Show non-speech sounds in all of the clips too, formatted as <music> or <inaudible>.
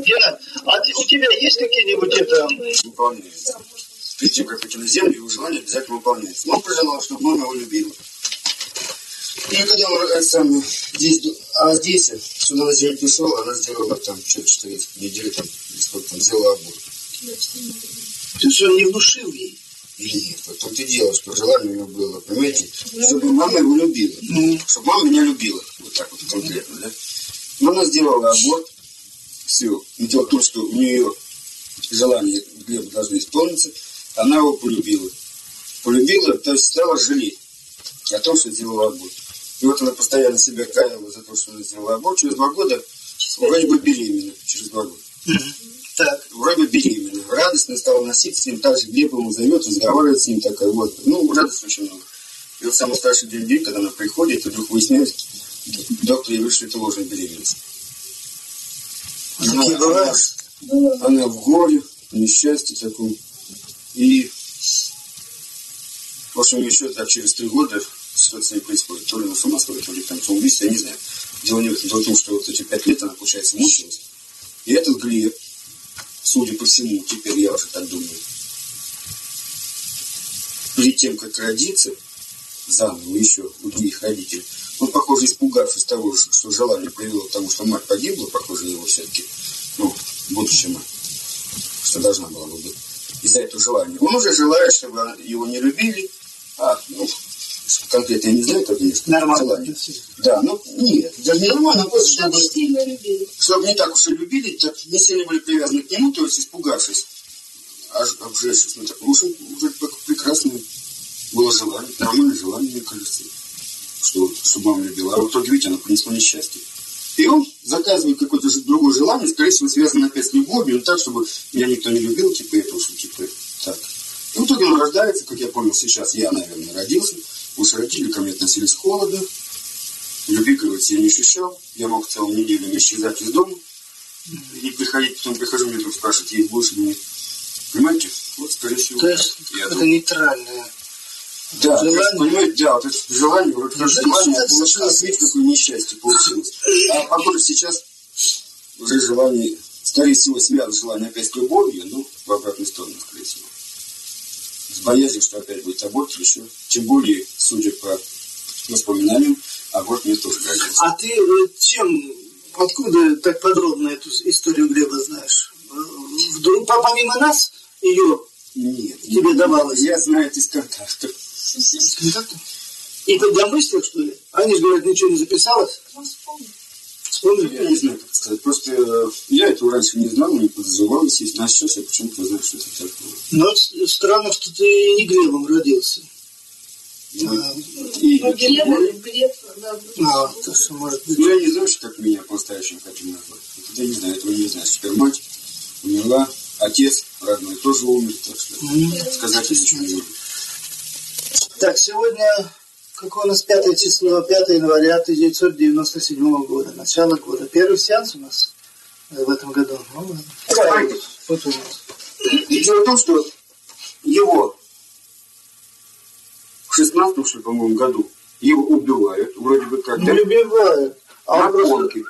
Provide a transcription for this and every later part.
Гена, а ты, у тебя есть какие-нибудь это... Выполняется. Перед тем, как идти на землю, его желание обязательно выполняется. Мама пожелала, чтобы мама его любила. И когда он э, сам, здесь, а здесь, сюда на землю пришел, она сделала там, что-то 4 недели, там, сколько там, сделала аборт. Ты что, не внушил ей? И нет, вот тут и дело, что желание у него было, понимаете, чтобы мама его любила. Ну. Чтобы мама меня любила. Вот так вот конкретно, да? Но она сделала аборт. Все. Но дело в том, что у нее желания Глеба должны исполниться. Она его полюбила. Полюбила, то есть стала жалеть о том, что сделала аборт. И вот она постоянно себя каяла за то, что она сделала аборт. Через два года вроде бы беременна. Через два года. Так. Вроде бы беременна. Радостно стала носить с ним. Также Глеб ему зовет, разговаривает с ним такая вот. Ну, радости очень много. И вот самый старший день когда она приходит, и вдруг выясняется, доктор ей говорит, что это ложная беременность. Такие бывают. она, в горе, в несчастье таком. И, в общем, еще так через три года что-то с ней происходит. То ли она с ума сходит, то ли там самоубийство, я не знаю. Дело не в том, что вот эти пять лет она, получается, мучилась. И этот Глеб, судя по всему, теперь я уже так думаю, перед тем, как родиться, заново еще у других родителей, он, похоже, испугавшись того, что желание привело к тому, что мать погибла, похоже, его все-таки, ну, будущая мать, что должна была бы быть, из-за этого желания. Он уже желает, чтобы его не любили, а, ну, конкретно я не знаю, как есть Нормально. желание. Да, ну, нет, даже не нормально, просто чтобы, сильно любили. чтобы не так уж и любили, так не сильно были привязаны к нему, то есть испугавшись, аж обжечься, ну, так, уж уже прекрасное было желание, нормальное желание, мне кажется, что, чтобы мама любила. А в итоге, видите, она понесла несчастье. И он заказывает какое-то другое желание, скорее всего, связано опять с любовью, но так, чтобы меня никто не любил, типа этого, что типа так. И в итоге он рождается, как я понял сейчас, я, наверное, родился. Уж родители ко мне относились холодно. Любви, говорится, я не ощущал. Я мог целую неделю не исчезать из дома. И не приходить, потом прихожу, мне тут спрашивают, есть больше мне. Понимаете? Вот, скорее всего, То есть это думаю, нейтральное. Да, то есть, желание. понимаете, да, вот это желание, вот это желание, получилось, видите, какое несчастье получилось. А похоже, сейчас уже желание, скорее всего, связано желание опять с любовью, ну, в обратную сторону, скорее всего. С боязнью, что опять будет аборт, еще. Тем более, судя по воспоминаниям, аборт мне тоже годится. А ты чем, откуда так подробно эту историю Глеба знаешь? Вдруг, по- помимо нас, ее Нет, тебе давалось? я знаю из контактов. Из контакта? И ты домыслил, что ли? Они же говорят, ничего не записалось? Он вспомнил. Я Вспомнили? не знаю, как сказать. Просто э, я этого раньше не знал, не подозревал, естественно. А сейчас я почему-то знаю, что это такое. Но с- странно, что ты не Глебом родился. Ну, А, и- Ну, Глеб, Глеб, да. А, то, что может быть. Ну, я не знаю, что как меня по-настоящему хотим назвать. Вот я не знаю, этого не знаю. Теперь мать умерла, отец родной тоже умер, так что М. сказать я ничего не могу. Так, сегодня, какое у нас пятое число, 5 января 1997 года, начало года. Первый сеанс у нас э, в этом году. Ну, ладно. Давай. Вот у нас. Дело в том, что его в 16 что по-моему, году его убивают, вроде бы как, Не да? любивают. А на конке.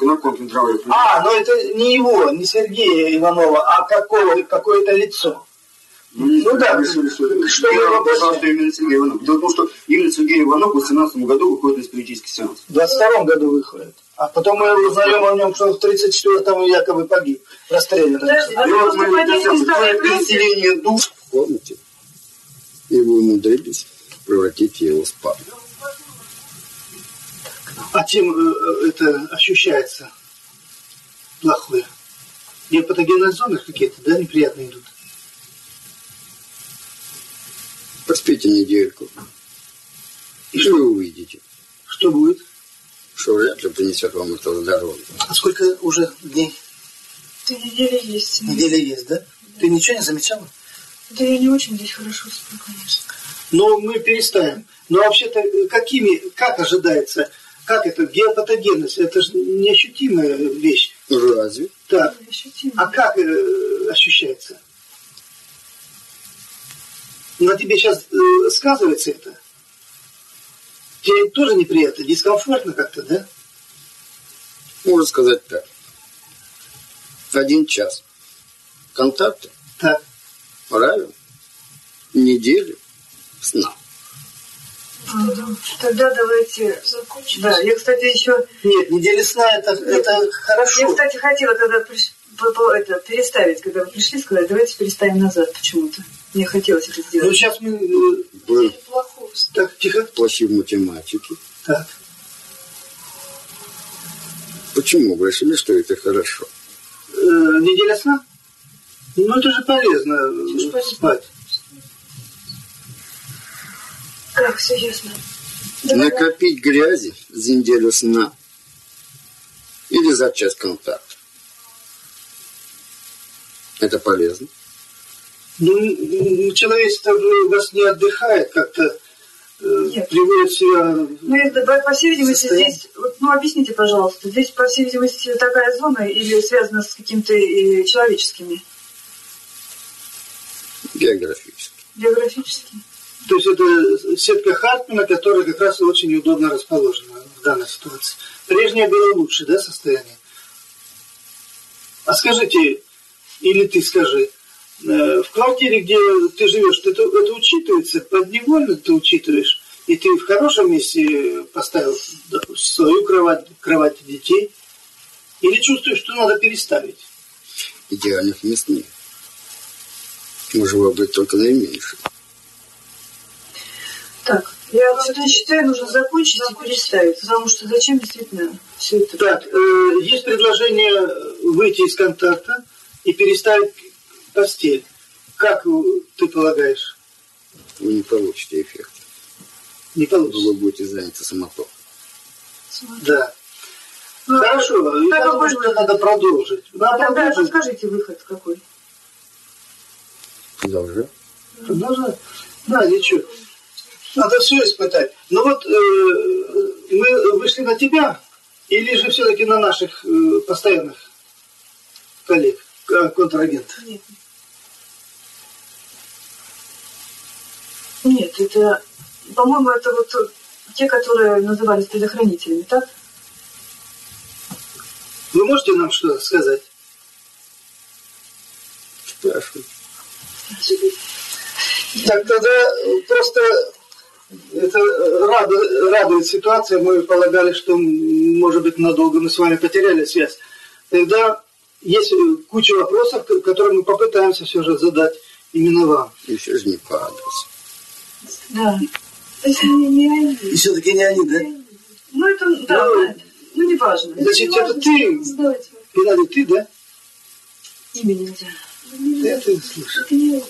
На конке. А, но это не его, не Сергея Иванова, а какого, какое-то лицо. Ну, не да, что, я вообще? что именно Сергей Иванов. Дело в том, что именно Сергей Иванов в 18 году выходит на спиритический сеанс. В 22 году выходит. А потом мы узнаем о нем, что он в 34-м якобы погиб. Расстрелян. Подожди, а И вот мы переселение душ. Помните? И вы умудрились превратить его в спад. А чем э, э, это ощущается плохое? Гепатогенные зоны какие-то, да, неприятные идут? Поспите недельку. И что вы увидите? Что будет? Что вряд ли принесет вам это здоровье. А сколько уже дней? Ты неделя есть. Неделя есть, да? Ты ничего не замечала? Да я не очень здесь хорошо сплю, конечно. Но мы переставим. Но вообще-то э, какими, как ожидается, как это, геопатогенность, это же неощутимая вещь. Разве? Так, Ощутимо. а как э, ощущается? На тебе сейчас э, сказывается это? Тебе тоже неприятно, дискомфортно как-то, да? Можно сказать так. Один час. Контакты? Так. Правильно. Неделю сна. Тогда давайте... Закончим. Да, я, кстати, еще... Нет, неделя сна это, это Я, хорошо. кстати, хотела тогда это, переставить, когда вы пришли, сказать, давайте переставим назад почему-то. Мне хотелось это Ну, сделать. сейчас мы... э, сна. Так, тихо. плохи в математике. Так. Почему вы решили, что это хорошо? Э, неделя сна? Ну, это же полезно э, полезно. спать. Так, все ясно. Накопить грязи за неделю сна или за час контакта. Это полезно. Ну, человечество же во сне отдыхает, как-то э, Нет. приводит себя... Ну, это, по, по всей видимости, Состояние. здесь... вот, Ну, объясните, пожалуйста. Здесь, по всей видимости, такая зона или связана с какими-то э, человеческими, Географически. биографическими? То есть это сетка Хартмана, которая как раз очень удобно расположена в данной ситуации. Прежнее было лучше, да, состояние? А скажите, или ты скажи, в квартире, где ты живешь, это, это учитывается, подневольно ты учитываешь, и ты в хорошем месте поставил, допустим, свою кровать, кровать детей, или чувствуешь, что надо переставить? Идеальных мест нет. Может выбрать только наименьшее. Так, я все-таки считаю, нужно закончить и переставить, потому что зачем действительно все это? Так, э, есть предложение выйти из контакта и переставить постель. Как ты полагаешь? Вы не получите эффект. Не получится. Вы будете заняты самотоком. Да. Ну, Хорошо, я какой думаю, что надо продолжить. Надо Тогда продолжить. подскажите выход какой. Продолжай. Продолжать? Да, ничего. Надо все испытать. Ну вот э, мы вышли на тебя, или же все-таки на наших э, постоянных коллег, э, контрагентов? Нет. Нет, это, по-моему, это вот те, которые назывались предохранителями, так? Вы можете нам что сказать? Спрашивай. Так тогда просто это раду- радует ситуация. Мы полагали, что, может быть, надолго мы с вами потеряли связь. Тогда есть куча вопросов, ко- которые мы попытаемся все же задать именно вам. Все же не по адресу. Да. То есть не, не они. И все-таки не они, да? Ну, это, да, Ну, да. ну, не важно. Значит, не это важно, ты, Сдавать. Геннадий, ты, да? Имя нельзя. Ты это слышишь. Это не он.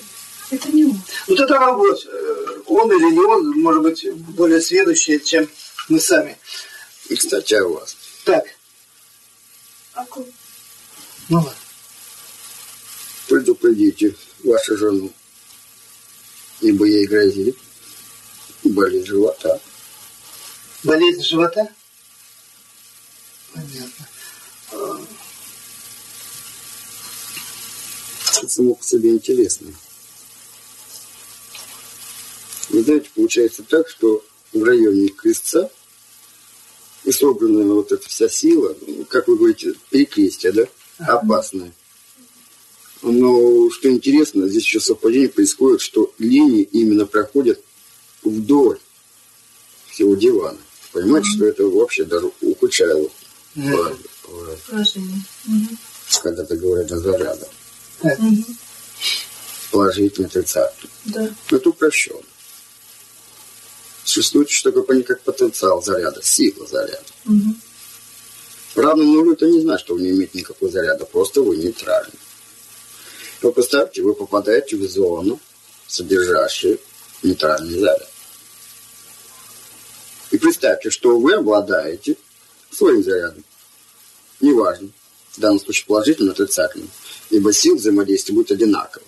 Это не он. Вот это вопрос. э, Он или не он, может быть, более сведущий, чем мы сами. И, кстати, о вас. Так, А ком? ну ладно. Предупредите вашу жену, ибо ей грозит болезнь живота. Болезнь живота? Понятно. Само по себе интересно. Вы знаете, получается так, что в районе крестца и собранная вот эта вся сила, ну, как вы говорите, перекрестие, да, опасное. Но что интересно, здесь еще совпадение происходит, что линии именно проходят вдоль всего дивана. Понимаете, что это вообще даже ухудшает Мгм. Положение. Мгм. когда-то говорят о зарядах. Мгм. Положительный, отрицательный. Да. Но это упрощенно. Существует что такое как потенциал заряда, сила заряда. Мгм. Равным нулю это не значит, что вы не имеете никакого заряда, просто вы нейтральны. Но представьте, вы попадаете в зону, содержащую нейтральный заряд. И представьте, что вы обладаете своим зарядом. Неважно, в данном случае положительным, отрицательным, ибо сил взаимодействия будет одинаково.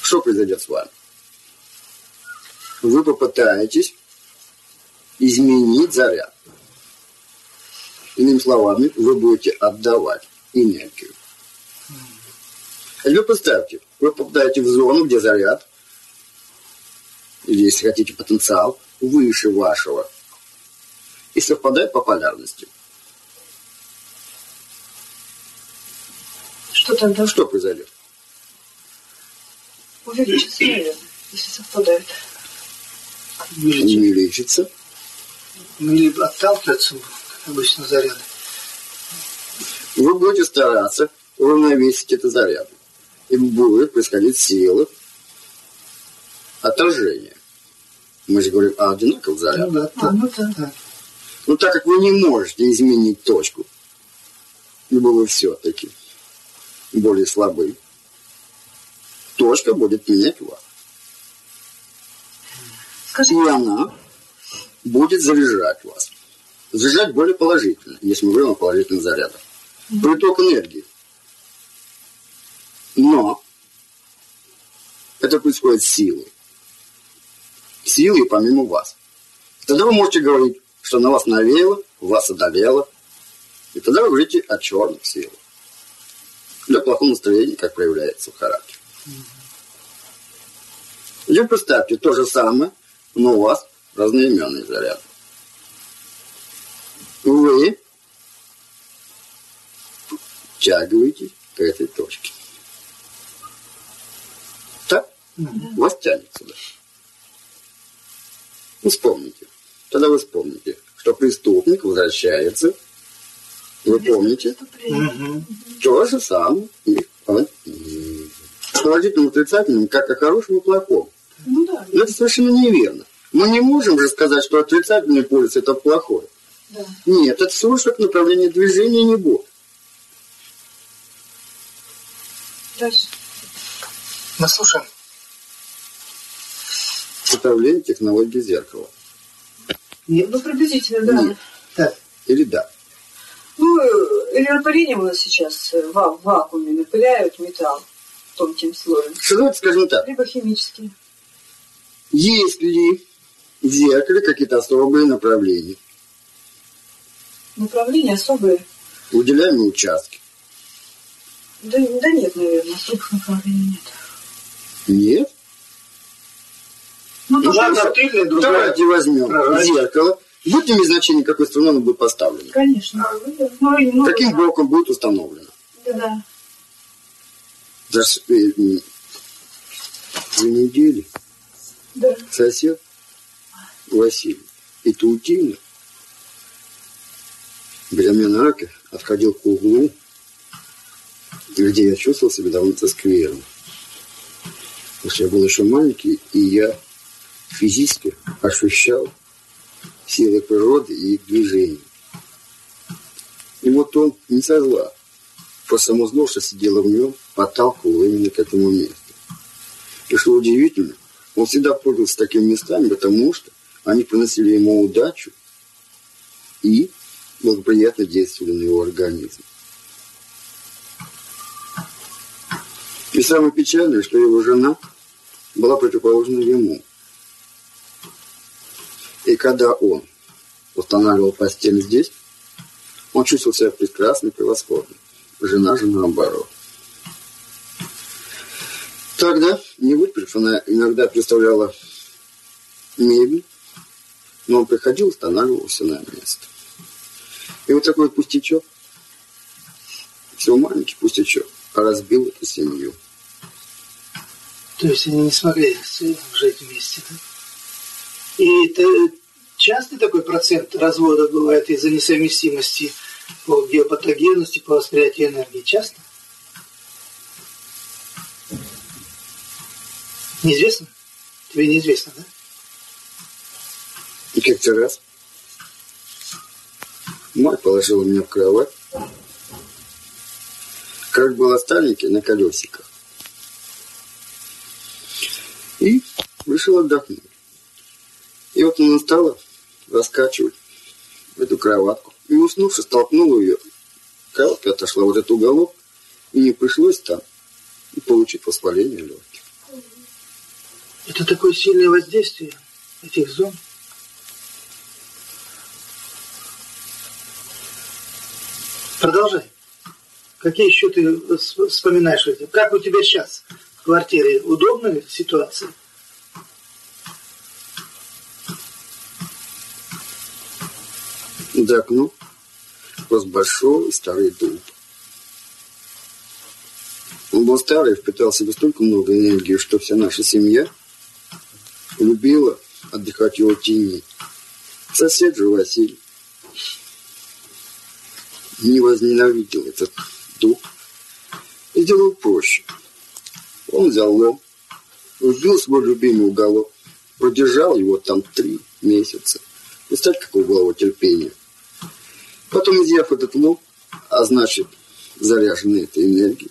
Что произойдет с вами? Вы попытаетесь изменить заряд. Иными словами, вы будете отдавать энергию. Вы представьте, вы попадаете в зону, где заряд, или, если хотите, потенциал, выше вашего, и совпадает по полярности. Что тогда? Что произойдет? Увеличится, наверное, если совпадает. Увеличится. Ну, или отталкиваться, обычно, заряды. Вы будете стараться уравновесить это заряд. И будет происходить сила отражения. Мы же говорим о одинаковых Ну зарядах. да, А, ну да. так. Но так как вы не можете изменить точку, ибо вы все-таки более слабы, точка будет менять вас. И Скажите, она будет заряжать вас. Заряжать более положительно, если мы говорим о положительных зарядах. Приток энергии. Но это происходит силой. Силой помимо вас. Тогда вы можете говорить, что на вас навеяло, вас одолело. И тогда вы говорите о черных силах. Для плохого настроения, как проявляется в характере. Или представьте то же самое, но у вас разноименный заряд. Вы тягиваетесь к этой точке. Так? Вас тянет сюда. Ну, вспомните. Тогда вы вспомните, что преступник возвращается. Вы помните? То же самое. Положительным отрицательным, как о хорошем и плохом. Ну да. Но это совершенно неверно. Мы не можем же сказать, что отрицательный полюс это плохое. Да. Нет, это всего лишь как направление движения, не более. Дальше. Мы слушаем. Управление технологии зеркала. Нет. Ну, приблизительно, да. Нет. Так. Или да. Ну, э, электропарение у нас сейчас э, в вакууме напыляют металл тонким слоем. Что давайте скажем так. Либо химические. Есть ли в зеркале какие-то особые направления? Направления особые. Выделяемые участки? Да, да нет, наверное, особых направлений нет. Нет. Ну, тоже, Одна тыльная, другая. Давайте возьмем Ага. зеркало. Будет иметь значение, какой стороной оно будет поставлено. конечно. Ну, ну, Каким да. блоком будет установлено. Да. За э, две недели Да. сосед Василий и Таутина, беря меня на руки, отходил к углу, где я чувствовал себя довольно скверно. Потому что я был еще маленький, и я физически ощущал силы природы и их движение. И вот он не со зла, просто само в нем, подталкивало именно к этому месту. И что удивительно, он всегда пользовался такими местами, потому что они приносили ему удачу и благоприятно действовали на его организм. И самое печальное, что его жена была противоположна ему. И когда он устанавливал постель здесь, он чувствовал себя прекрасно и превосходно. Жена же наоборот. Тогда не выпрямив, она иногда представляла мебель, но он приходил, устанавливался на место. И вот такой пустячок, всего маленький пустячок, разбил эту семью. То есть они не смогли жить вместе, да? И это частый такой процент развода бывает из-за несовместимости по геопатогенности, по восприятию энергии? Часто? Неизвестно? Тебе неизвестно, да? И как-то раз мать положила меня в кровать, как было старенький на колесиках. И решил отдохнуть. И вот она стала раскачивать эту кроватку. И уснувши, столкнула ее. Кроватка отошла вот этот уголок, и не пришлось там получить воспаление легких. Это такое сильное воздействие этих зон. Продолжай. Какие еще ты вс- вспоминаешь эти? Как у тебя сейчас в квартире? Удобная ситуация? За окном рос большой старый дуб. Он был старый, впитал в себя столько много энергии, что вся наша семья любила отдыхать его тени. Сосед же Василий не возненавидел этот дух и сделал проще. Он взял лом, убил свой любимый уголок, продержал его там три месяца. Представь, какое было его терпение. Потом, изъяв этот лом, а значит, заряженный этой энергией,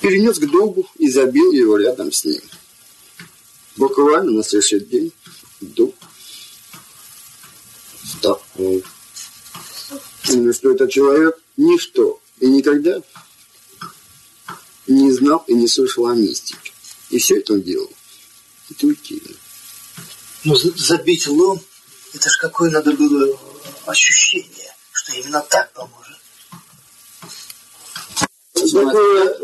перенес к дубу и забил его рядом с ним. Буквально на следующий день дуб стал. Именно что этот человек ничто и никогда не знал и не слышал о мистике. И все это он делал интуитивно. Ну, за- забить лом, это ж какое надо было ощущение, что именно так поможет. Такое,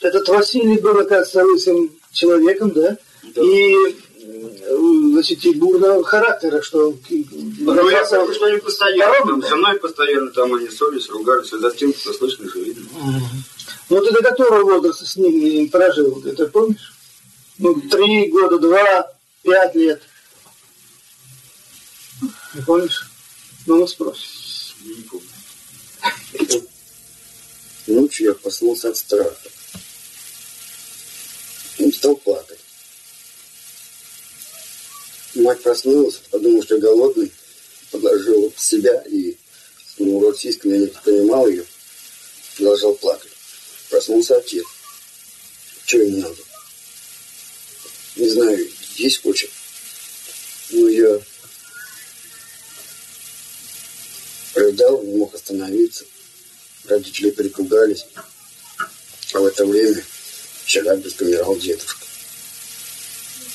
этот Василий был, оказывается, лысым человеком, да? И, э, значит, и бурного характера, что... Ну, я потому что они постоянно, там, со мной постоянно там они ссорились, ругались, а затем кто слышно же видно. Ну, ты до которого возраста с ним прожил, ты это помнишь? Ну, три года, два, пять лет. Не помнишь? Ну, ну. Я не помню. Ночью я проснулся от страха. Он стал плакать. Мать проснулась, подумала, что я голодный, подложила в себя и ну, российском я не понимал ее, продолжал плакать. Проснулся отец. Что ему надо? Не знаю, есть хочет. Ну, я рыдал, не мог остановиться. Родители перепугались. А в это время в Челябинске умирал дедушка.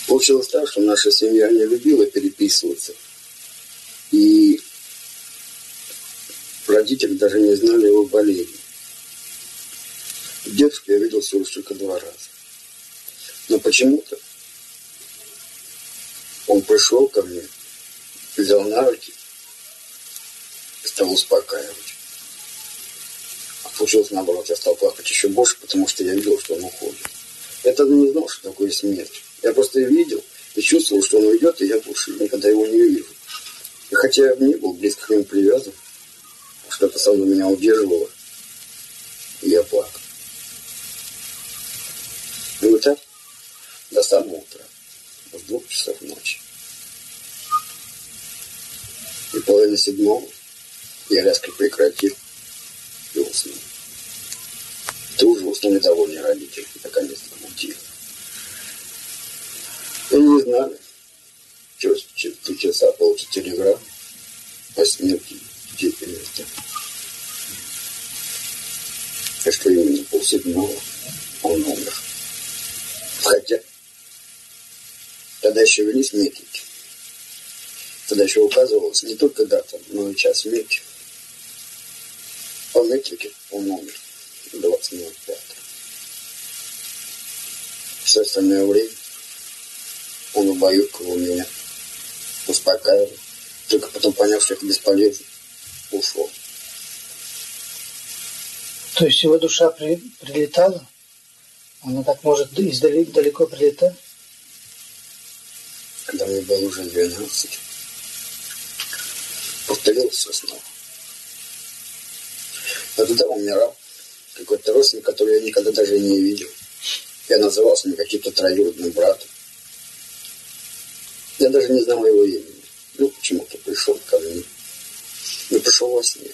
Получилось так, что наша семья не любила переписываться. И родители даже не знали его болезни. Дедушку я видел всего лишь только два раза. Но почему-то он пришел ко мне, взял на руки стал успокаивать. А получилось наоборот, я стал плакать еще больше, потому что я видел, что он уходит. Я тогда не знал, что такое смерть. Я просто видел и чувствовал, что он уйдет, и я больше никогда его не увижу. И хотя я не был близко к нему привязан, что-то со мной меня удерживало, и я плакал. И вот так до самого утра, в двух часов ночи. И половина седьмого я резко прекратил и уснул. Тут же уснули довольные родители, наконец-то утихло. Они не знали, через три часа получит телеграмму о смерти деятельности. И что именно полседьмого он умер. Хотя тогда еще вели сметники. Тогда еще указывалась не только дата, но и час смерти. По метрике он умер 20 минут пятого. Все остальное время он убаюкивал меня, успокаивал. Только потом, поняв, что это бесполезно, ушел. То есть его душа при, прилетала? Она так может издали, далеко прилетать? Когда мне было уже 12, повторил все снова. А тогда умирал какой-то родственник, который я никогда даже не видел. Я назывался мне каким-то троюродным братом. Я даже не знал его имени. Ну, почему-то пришел ко мне. Но пришел во сне.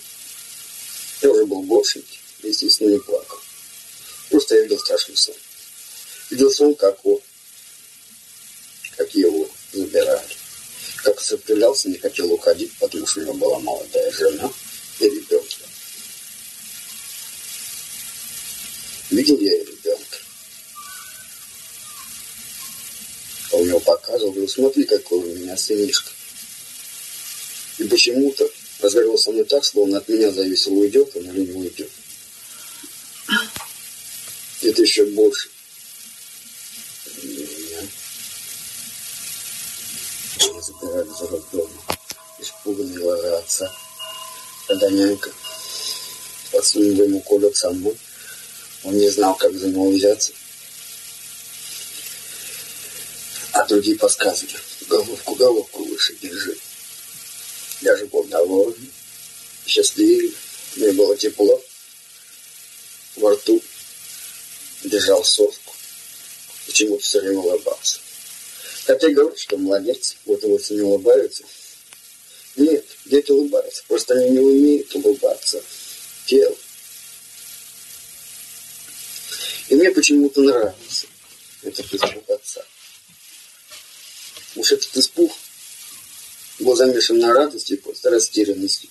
Я уже был бошенький, естественно, не плакал. Просто я видел страшный сон. Видел сон, как он, как его забирали. Как сопротивлялся, не хотел уходить, потому что у него была молодая жена и ребенок. Видел я ребенка. А у него показывал, говорю, смотри, какой у меня сынишка. И почему-то разговаривал со мной так, словно от меня зависело, уйдет он или не уйдет. Это еще больше. Меня Меня забирали за роддом. Испуганные глаза отца. Когда нянька подсунула ему колет со мной, Он не знал, как за него взяться. А другие подсказывали. Головку, головку выше держи. Я же был доволен, счастлив, мне было тепло. Во рту держал соску. Почему-то все время улыбался. Хотя говорят, что молодец, вот вот не улыбаются. Нет, дети улыбаются, просто они не умеют улыбаться. Тело. И мне почему-то нравился этот испуг отца. Уж этот испуг был замешан на радости просто растерянности.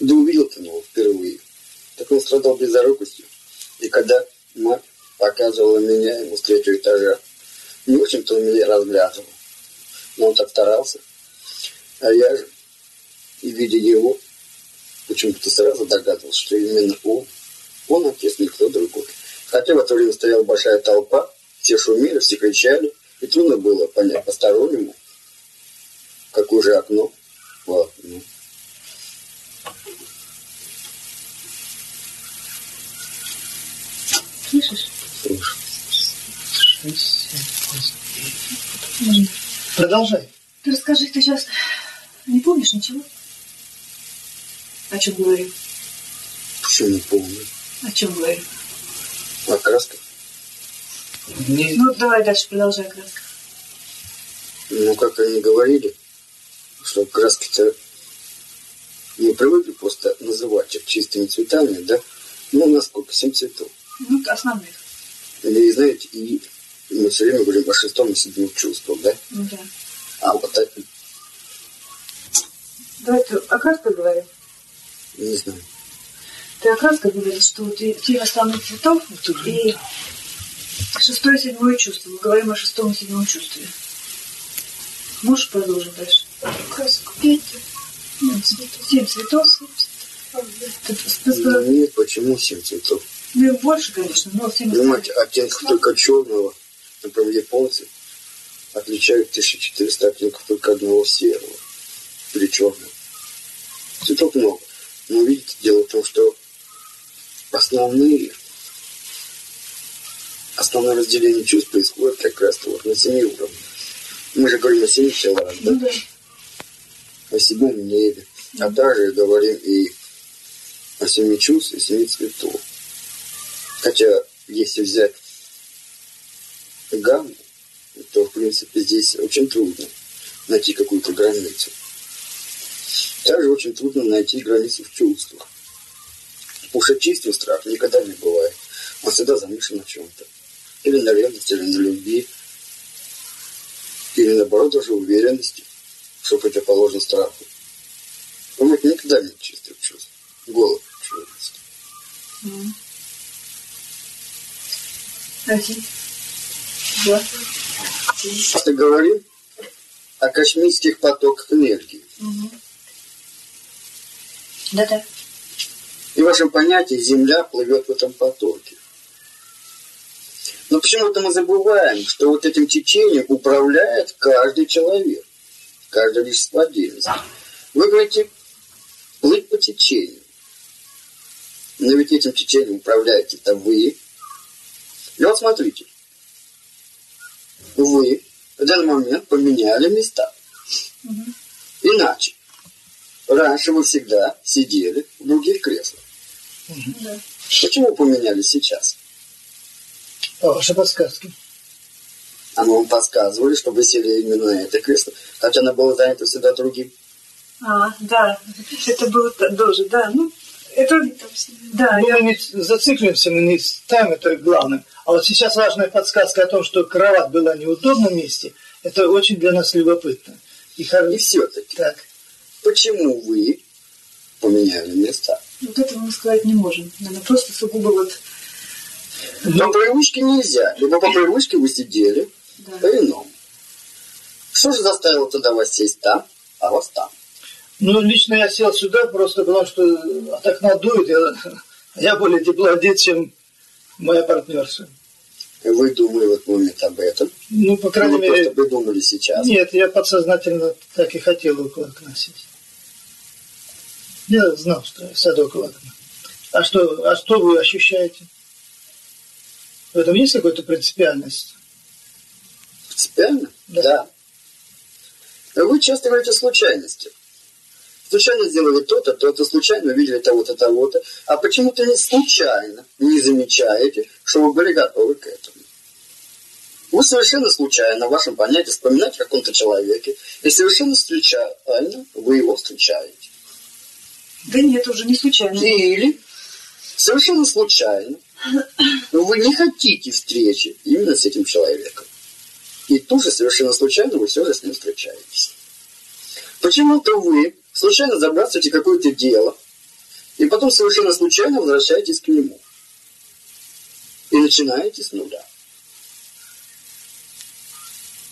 Да увидел ты его впервые. Так он страдал близорукостью. И когда мать показывала меня ему с третьего этажа, не очень-то он меня разглядывал. Но он так старался. А я же, и видя его, почему-то сразу догадывался, что именно он, он отец, никто другой. Хотя в это время стояла большая толпа, все шумели, все кричали, и трудно было понять постороннему, какое же окно в. Слышишь? Девять. Продолжай. Ты расскажи, ты сейчас не помнишь ничего? О чем говорю? почему не помню? О чем говорю? А краска? Не- Ну, давай дальше, продолжай краска. Ну, как они говорили, что краски-то не привыкли просто называть их чистыми цветами, да? Ну, у нас сколько? Семь цветов. Ну, основных. Или, знаете, и мы все время говорим о шестом и седьмом чувствах, да? Ну, да. А вот так, Давай ты о красках говори. не знаю. Ты о красках говоришь, что и- семь основных цветов и шестое и седьмое чувство. Мы говорим о шестом и седьмом чувстве. Можешь продолжить дальше? Краску Петя. Семь цветов. Ты, ты Нет, почему семь цветов? ну, их больше, конечно, но семь Понимаете, оттенков только черного, например, японцы отличают 1400 оттенков только одного серого или черного. Цветов много. Но видите, дело в том, что основные основное разделение чувств происходит как раз вот на семи уровнях. Мы же говорим о семи телах, да? Да. о седьмом небе, а также говорим и о семи чувствах, и семи цветов. Хотя, если взять гамму, то, в принципе, здесь очень трудно найти какую-то границу. Также очень трудно найти границу в чувствах. Уж от чистого страха никогда не бывает. Он всегда замешан на чем-то. Или на ревности, или на любви. Или наоборот даже уверенности, что противоположно страху. Понимаете, никогда нет чистых чувств. Голод чувств. Мгм. Один. Два. Просто говорим о космических потоках энергии. Мгм. Да-да. И в вашем понятии Земля плывет в этом потоке. Но почему-то мы забываем, что вот этим течением управляет каждый человек, каждое лишь по отдельности. Вы говорите, плыть по течению. Но ведь этим течением управляете это вы. И вот смотрите, вы в данный момент поменяли места. Мгм. Иначе. Раньше вы всегда сидели в других креслах. Да. Почему поменяли сейчас? По вашей подсказке. А мы вам подсказывали, что вы сели именно на это кресло, хотя оно было занято всегда другим. А, да. Это было тоже, да. Ну, это... Да, Ну, я... мы не зацикливаемся, мы не ставим это главным. А вот сейчас важная подсказка о том, что кровать была в неудобном месте, это очень для нас любопытно. И, хор- И все-таки, Так. почему вы поменяли места? Вот этого мы сказать не можем. Наверное, просто сугубо вот... По привычке нельзя. Либо по привычке вы сидели Да. по-иному. Что же заставило тогда вас сесть там, а вас там? Ну, лично я сел сюда просто потому, что от окна дует. Я, <laughs> я более тепло одет, чем моя партнерша. Вы думали в этот момент об этом? Ну, по Или крайней вы мере, просто придумали сейчас? нет, я подсознательно так и хотел около окна сесть. Я знал, что около окна. А что, а что вы ощущаете? В этом есть какая-то принципиальность? Принципиально? Да. да. Вы часто говорите случайности. Случайно сделали то-то, то-то, случайно увидели того-то, того-то. А почему-то не случайно не замечаете, что вы были готовы к этому. Вы совершенно случайно в вашем понятии вспоминаете о каком-то человеке, и совершенно случайно вы его встречаете. Да нет, уже не случайно. Или совершенно случайно вы не хотите встречи именно с этим человеком. И тут же совершенно случайно вы все же с ним встречаетесь. Почему-то вы случайно забрасываете какое-то дело, и потом совершенно случайно возвращаетесь к нему. И начинаете с нуля.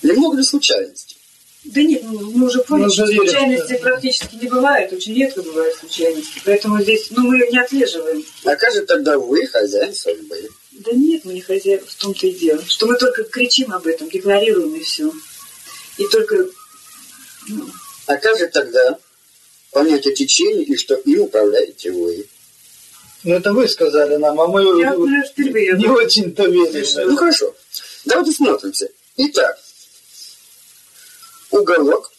Немного ли случайностей? Да нет, ну, мы уже поняли, что случайности да. практически не бывает, очень редко бывают случайности. Поэтому здесь, ну, мы не отслеживаем. А как же тогда вы хозяин судьбы? Да нет, мы не хозяева, в том-то и дело. Что мы только кричим об этом, декларируем и все. И только, ну, А как же тогда понятие течения и что им управляете вы? Ну, это вы сказали нам, а мы я уже впервые. не очень-то верим. Ну хорошо, давайте смотримся. Итак, уголок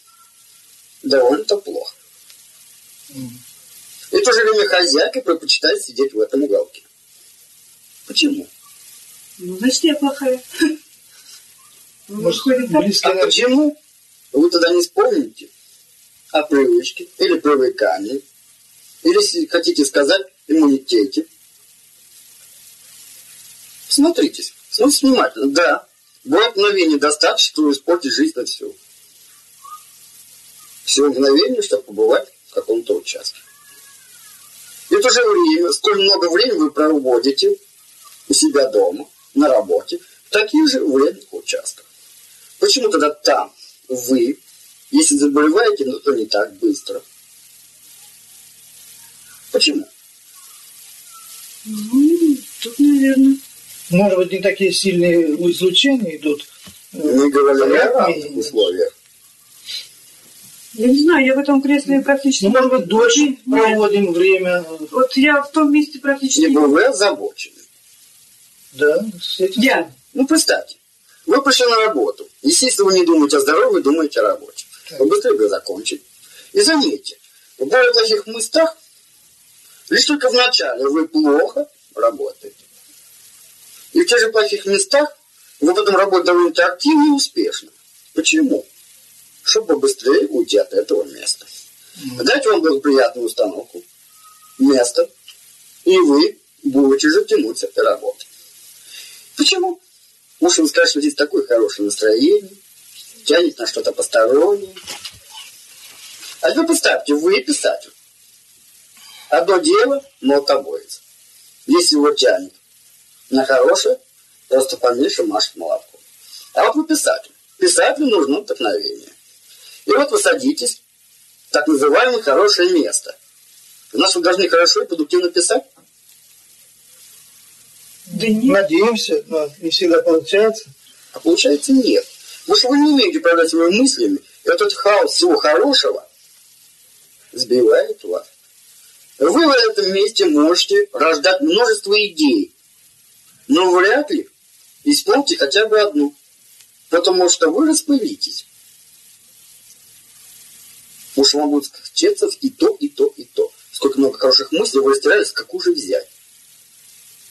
довольно-то плохо. И в то же время хозяйка предпочитает сидеть в этом уголке. Почему? Ну, значит, я плохая. <laughs> Может, выходит так. близко А почему вы тогда не вспомните о привычке или привыкании, или, если хотите сказать, иммунитете? Смотритесь, смотрите внимательно. Да, бывает мгновение достаточно, чтобы испортить жизнь на всю. Всего мгновения, чтобы побывать в каком-то участке. И в то же время, сколь много времени вы проводите у себя дома, на работе, в таких же временных участках. Почему тогда там вы, если заболеваете, ну, то не так быстро? Почему? Ну, тут, наверное. Может быть, не такие сильные излучения идут. Мы говорили о равных условиях. Я не знаю, я в этом кресле практически... Ну, может быть, дольше Нет. проводим время. Вот я в том месте практически... Либо вы озабочены. Да, с этим. Я. Ну, представьте, вы пришли на работу. Естественно, вы не думаете о здоровье, вы думаете о работе. Так. Вы быстрее бы закончить. И заметьте, в более плохих местах лишь только вначале вы плохо работаете. И в тех же плохих местах вы потом работаете довольно активно и успешно. Почему? Чтобы быстрее уйти от этого места. Дайте вам благоприятную установку, место, и вы будете же тянуть с этой работы. Почему? Может, он скажет, что здесь такое хорошее настроение, тянет на что-то постороннее. А теперь представьте, вы писатель. Одно дело – молотобоец. Если его тянет на хорошее, просто поменьше машет молотком. А вот вы писатель. Писателю нужно вдохновение. И вот вы садитесь в так называемое хорошее место. У нас вы должны хорошо и продуктивно писать. Да нет. Надеемся, но не всегда получается. А получается нет. Потому что вы не умеете управлять своими мыслями. И этот хаос всего хорошего сбивает вас. Вы в этом месте можете рождать множество идей. Но вряд ли исполните хотя бы одну. Потому что вы распылитесь. Что вам будет хотеться и то, и то, и то. Сколько много хороших мыслей, вы растирались, какую же взять.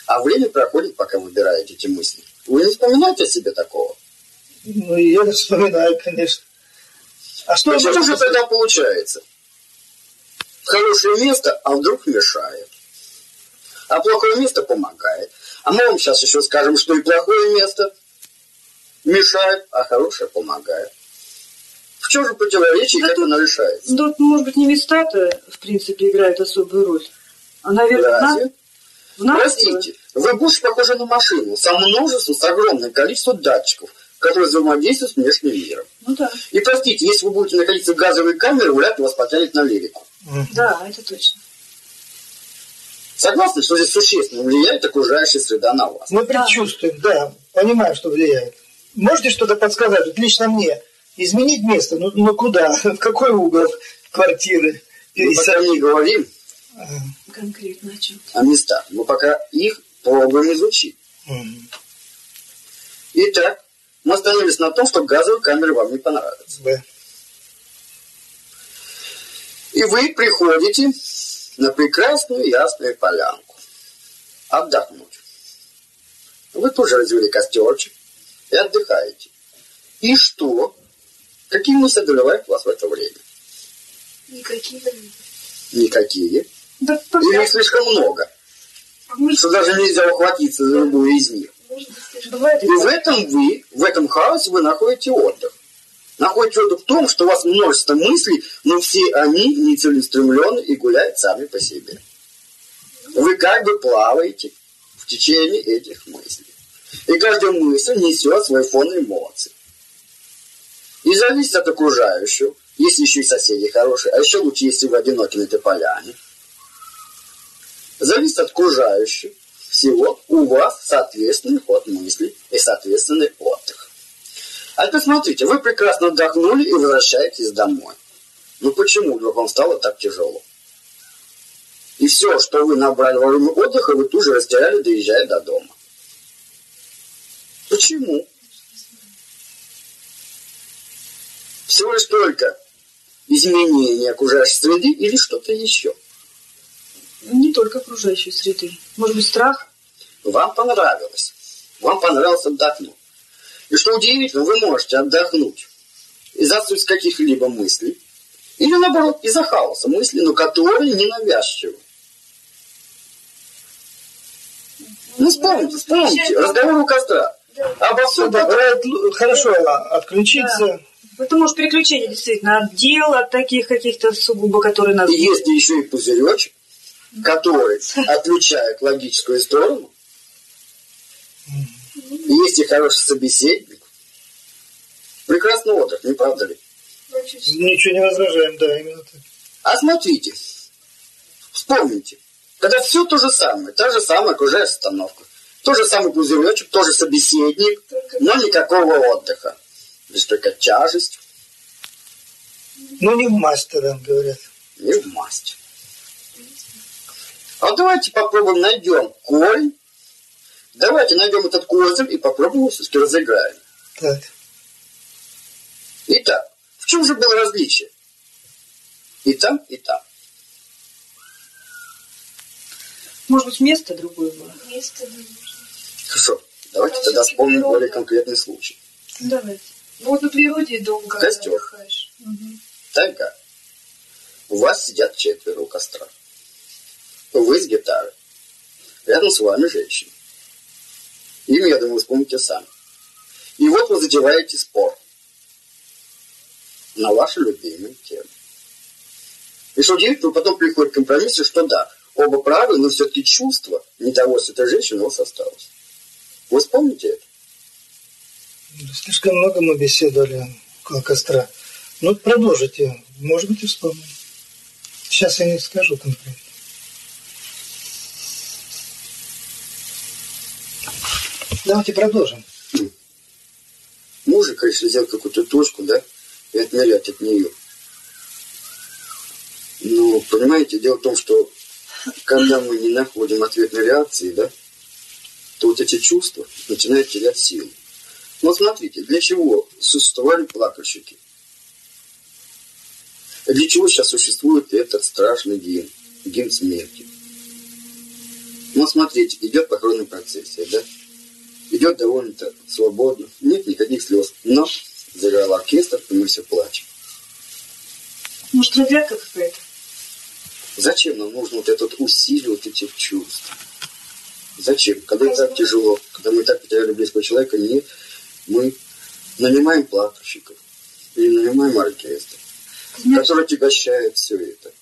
А время проходит, пока выбираете эти мысли. Вы не вспоминаете о себе такого? Ну, я вспоминаю, конечно. А что можно же тогда получается? Хорошее место, а вдруг мешает. А плохое место помогает. А мы вам сейчас еще скажем, что и плохое место мешает, а хорошее помогает. В чем же противоречие, Да как тут- оно решается? Ну, тут, может быть, не места-то, в принципе, играют особую роль. А, наверное, Разве? в нас... Простите, вы больше похожи на машину со множеством, с огромным количеством датчиков, которые взаимодействуют с внешним миром. Ну да, И простите, если вы будете находиться в газовой камере, вряд ли вас потянет на лирику. Мгм. да, это точно. Согласны, что здесь существенно влияет окружающая среда на вас? Мы предчувствуем, да, понимаем, что влияет. Можете что-то подсказать? Вот лично мне. Изменить место? Ну, ну куда? В <laughs> какой угол квартиры? Мы пока не говорим Конкретно о чем о местах, мы пока их пробуем изучить. Итак, мы остановились на том, что газовые камеры вам не понравятся. Б. И вы приходите на прекрасную ясную полянку отдохнуть. Вы тоже развели костерчик и отдыхаете. И что? Какие мысли одолевают вас в это время? Никакие. Никакие. Да, Или их слишком много, мысли что даже нельзя ухватиться за любую из них. Может. И в этом вы, в этом хаосе вы находите отдых. Находите отдых в том, что у вас множество мыслей, но все они не целеустремлены и гуляют сами по себе. Вы как бы плаваете в течение этих мыслей. И каждая мысль несет свой фон эмоций. И зависит от окружающего, если еще и соседи хорошие, а еще лучше, если вы одиноки на этой поляне. Зависит от окружающего всего, у вас соответственный ход мыслей и соответственный отдых. А теперь смотрите, вы прекрасно отдохнули и возвращаетесь домой. Ну почему вдруг вам стало так тяжело? И все, что вы набрали во время отдыха, вы тут же растеряли, доезжая до дома. Почему? Всего лишь только изменение окружающей среды или что-то еще. Не только окружающей среды. Может быть, страх? Вам понравилось. Вам понравилось отдохнуть. И что удивительно, вы можете отдохнуть из-за отсутствия каких-либо мыслей, или наоборот, из-за хаоса мыслей, но которые ненавязчивы. Ну, вспомните, вспомните, разговор у костра. Обо Ну, всем да, бывает л- хорошо а, отключиться. Это может переключение действительно от дел, от таких каких-то сугубо, которые нас... И есть еще и пузыречек, который отключает логическую сторону. И есть и хороший собеседник. Прекрасный отдых, не правда ли? Ничего не возражаем, да, именно так. А смотрите, вспомните, когда все то же самое, та же самая окружающая остановка, тот же самый пузыречек, тот же собеседник, но никакого отдыха. Лишь только тяжесть Ну, не в мастер, там говорят. и в масть. А давайте попробуем найдем корень. Давайте найдем этот козырь и попробуем его все-таки разыграем. Так. Итак, в чем же было различие? И там, и там. Может быть, место другое было? место не нужно. Хорошо, давайте Там тогда вспомним более конкретный случай. Давайте. Ну вот на природе долго Костер. отдыхаешь. Тайга. У вас сидят четверо у костра. Вы с гитарой. Рядом с вами женщина. Имя, я думаю, вспомните сами. И вот вы затеваете спор на вашу любимую тему. И что удивительно, потом приходит к компромиссу, что да, оба правы, но все-таки чувство недовольства этой женщины у вас осталось. Вы вспомните это? Слишком много мы беседовали около костра. Ну, продолжите. Может быть, и вспомним. Сейчас я не скажу конкретно. Давайте продолжим. Мужик решил взять какую-то точку, да, и отмерять от нее. Но, понимаете, дело в том, что когда мы не находим ответной реакции, да, то вот эти чувства начинают терять силу. Но смотрите, для чего существовали плакальщики? Для чего сейчас существует этот страшный гимн, гимн смерти? Ну, смотрите, идет похоронная процессия, да? Идет довольно-то свободно, нет никаких слез, но заиграл оркестр, и мы все плачем. Может, разрядка какая-то? Зачем нам нужно вот этот усиливать этих чувств? Зачем? Когда и так тяжело, когда мы так потеряли близкого человека, нет, мы нанимаем плакальщиков или нанимаем оркестр, Значит, который отягощает все это.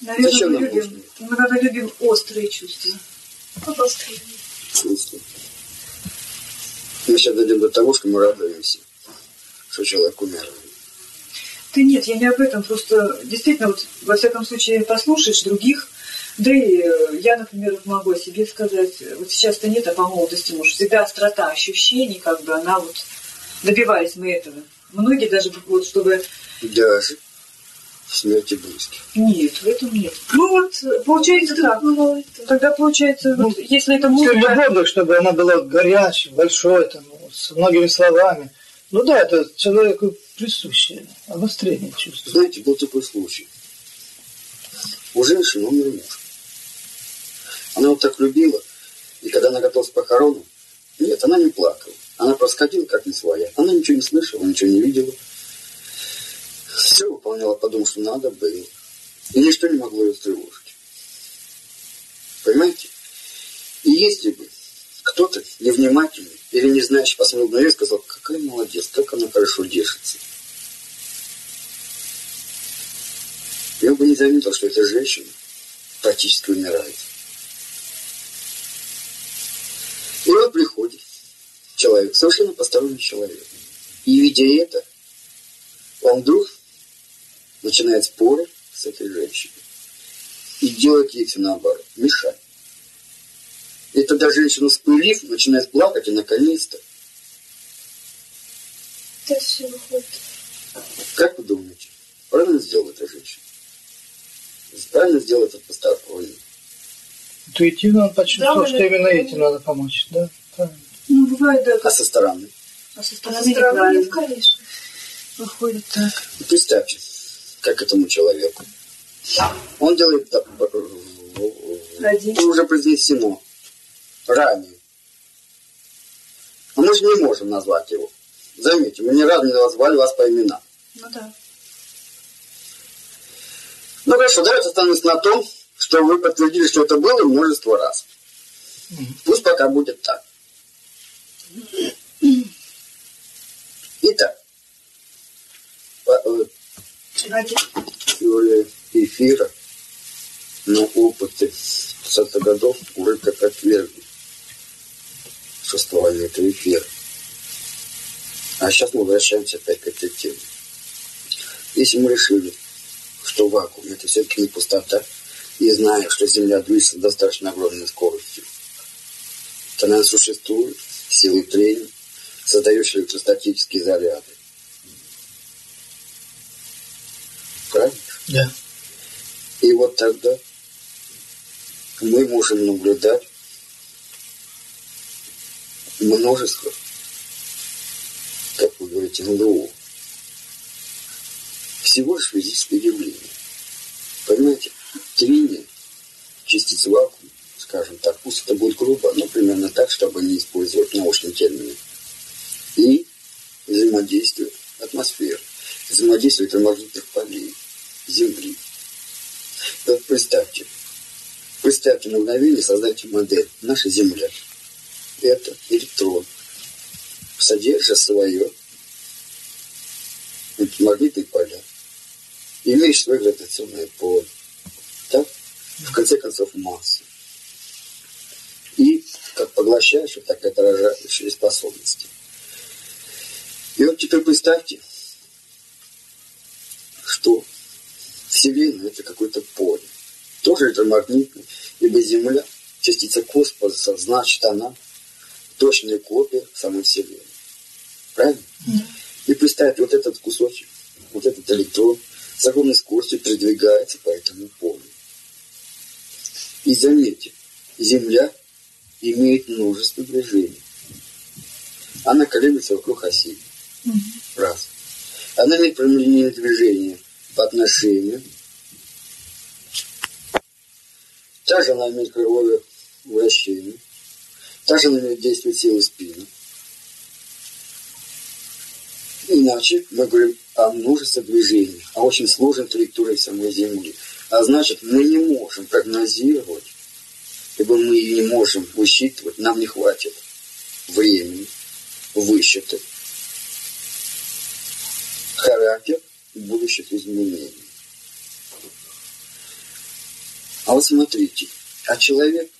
наверное, зачем мы нам любим, нужно? мы, наверное, любим острые чувства. Обострение. чувства. Мы сейчас дойдем до того, что мы радуемся, что человек умер. Да нет, я не об этом. Просто действительно, вот, во всяком случае, послушаешь других, да и э, я, например, могу о себе сказать, э, вот сейчас-то нет, а по молодости, может, всегда острота ощущений, как бы она вот, добивались мы этого. Многие даже, вот, чтобы Даже смерти близких. Нет, в этом нет. Ну вот, получается так. Бывает. Тогда получается, вот, если это Если музыка... любовь, чтобы она была горячей, большой, там, с многими словами. Ну да, это человеку присущее, обострение чувств. Знаете, был такой случай. У женщины умер муж. Она вот так любила, и когда она готовилась к похоронам, нет, она не плакала. Она просто ходила как не своя. Она ничего не слышала, ничего не видела. Все выполняла по дому, что надо было. И ничто не могло ее тревожить. Понимаете? И если бы кто-то невнимательный или не знающий посмотрел на нее сказал, какая молодец, как она хорошо держится. Я бы не заметил, что эта женщина практически умирает. И вот приходит человек, совершенно посторонний человек. И видя это, он вдруг начинает спорить с этой женщиной. И делает ей все наоборот, мешать. И тогда женщина, вспылив, начинает плакать, и наконец-то. Это все выходит. Как вы думаете, правильно сделала эта женщина? Правильно сделал этот посторонний? Интуитивно он почувствовал, Да, что именно этим надо помочь. Да, правильно. Бывает, да, А со стороны? а со А стороны со стороны нет, конечно. Выходит так. Ну, Представьте, как этому человеку. Он делает так, б- Один. уже произнесено ранее. Но мы же не можем назвать его. Заметьте, мы ни разу не назвали вас по именам. Ну да. Ну хорошо, давайте остановимся на том, что вы подтвердили, что это было множество раз. Пусть пока будет так. Итак, теория эфира на опыте 30 годов уже как отвергли существование этого эфира. А сейчас мы возвращаемся опять к этой теме. Если мы решили, что вакуум это все-таки не пустота, и зная, что Земля движется достаточно огромной скоростью, то, наверное, существуют силы трения, создающие электростатические заряды. Правильно? Да. И вот тогда мы можем наблюдать множество, как вы говорите, НЛО. Всего лишь физическое явление. Понимаете, трение частиц вакуума, скажем так, пусть это будет грубо, но примерно так, чтобы не использовать научные термины. И взаимодействие атмосферы, взаимодействие электромагнитных полей, Земли. Вот представьте, представьте на мгновение, создайте модель. Наша Земля – это электрон, содержит свое магнитные поля, имеющий свое гравитационное поле, так? в конце концов массу. Как поглощающие, так и отражающие способности. И вот теперь представьте, что Вселенная это какое-то поле. Тоже электромагнитное, ибо Земля, частица космоса, значит она точная копия самой Вселенной. Правильно? И представьте, вот этот кусочек, вот этот электрон с огромной скоростью передвигается по этому полю. И заметьте, Земля имеет множество движений. Она колеблется вокруг оси. Раз. Она имеет прямолинейное движение по отношению. Также она имеет круговое вращение. Также она имеет действие силы спины. Иначе мы говорим о множестве движений, о очень сложной траектории самой Земли. А значит, мы не можем прогнозировать, ибо мы не можем высчитывать, нам не хватит времени высчитать характер будущих изменений. А вот смотрите, а человек,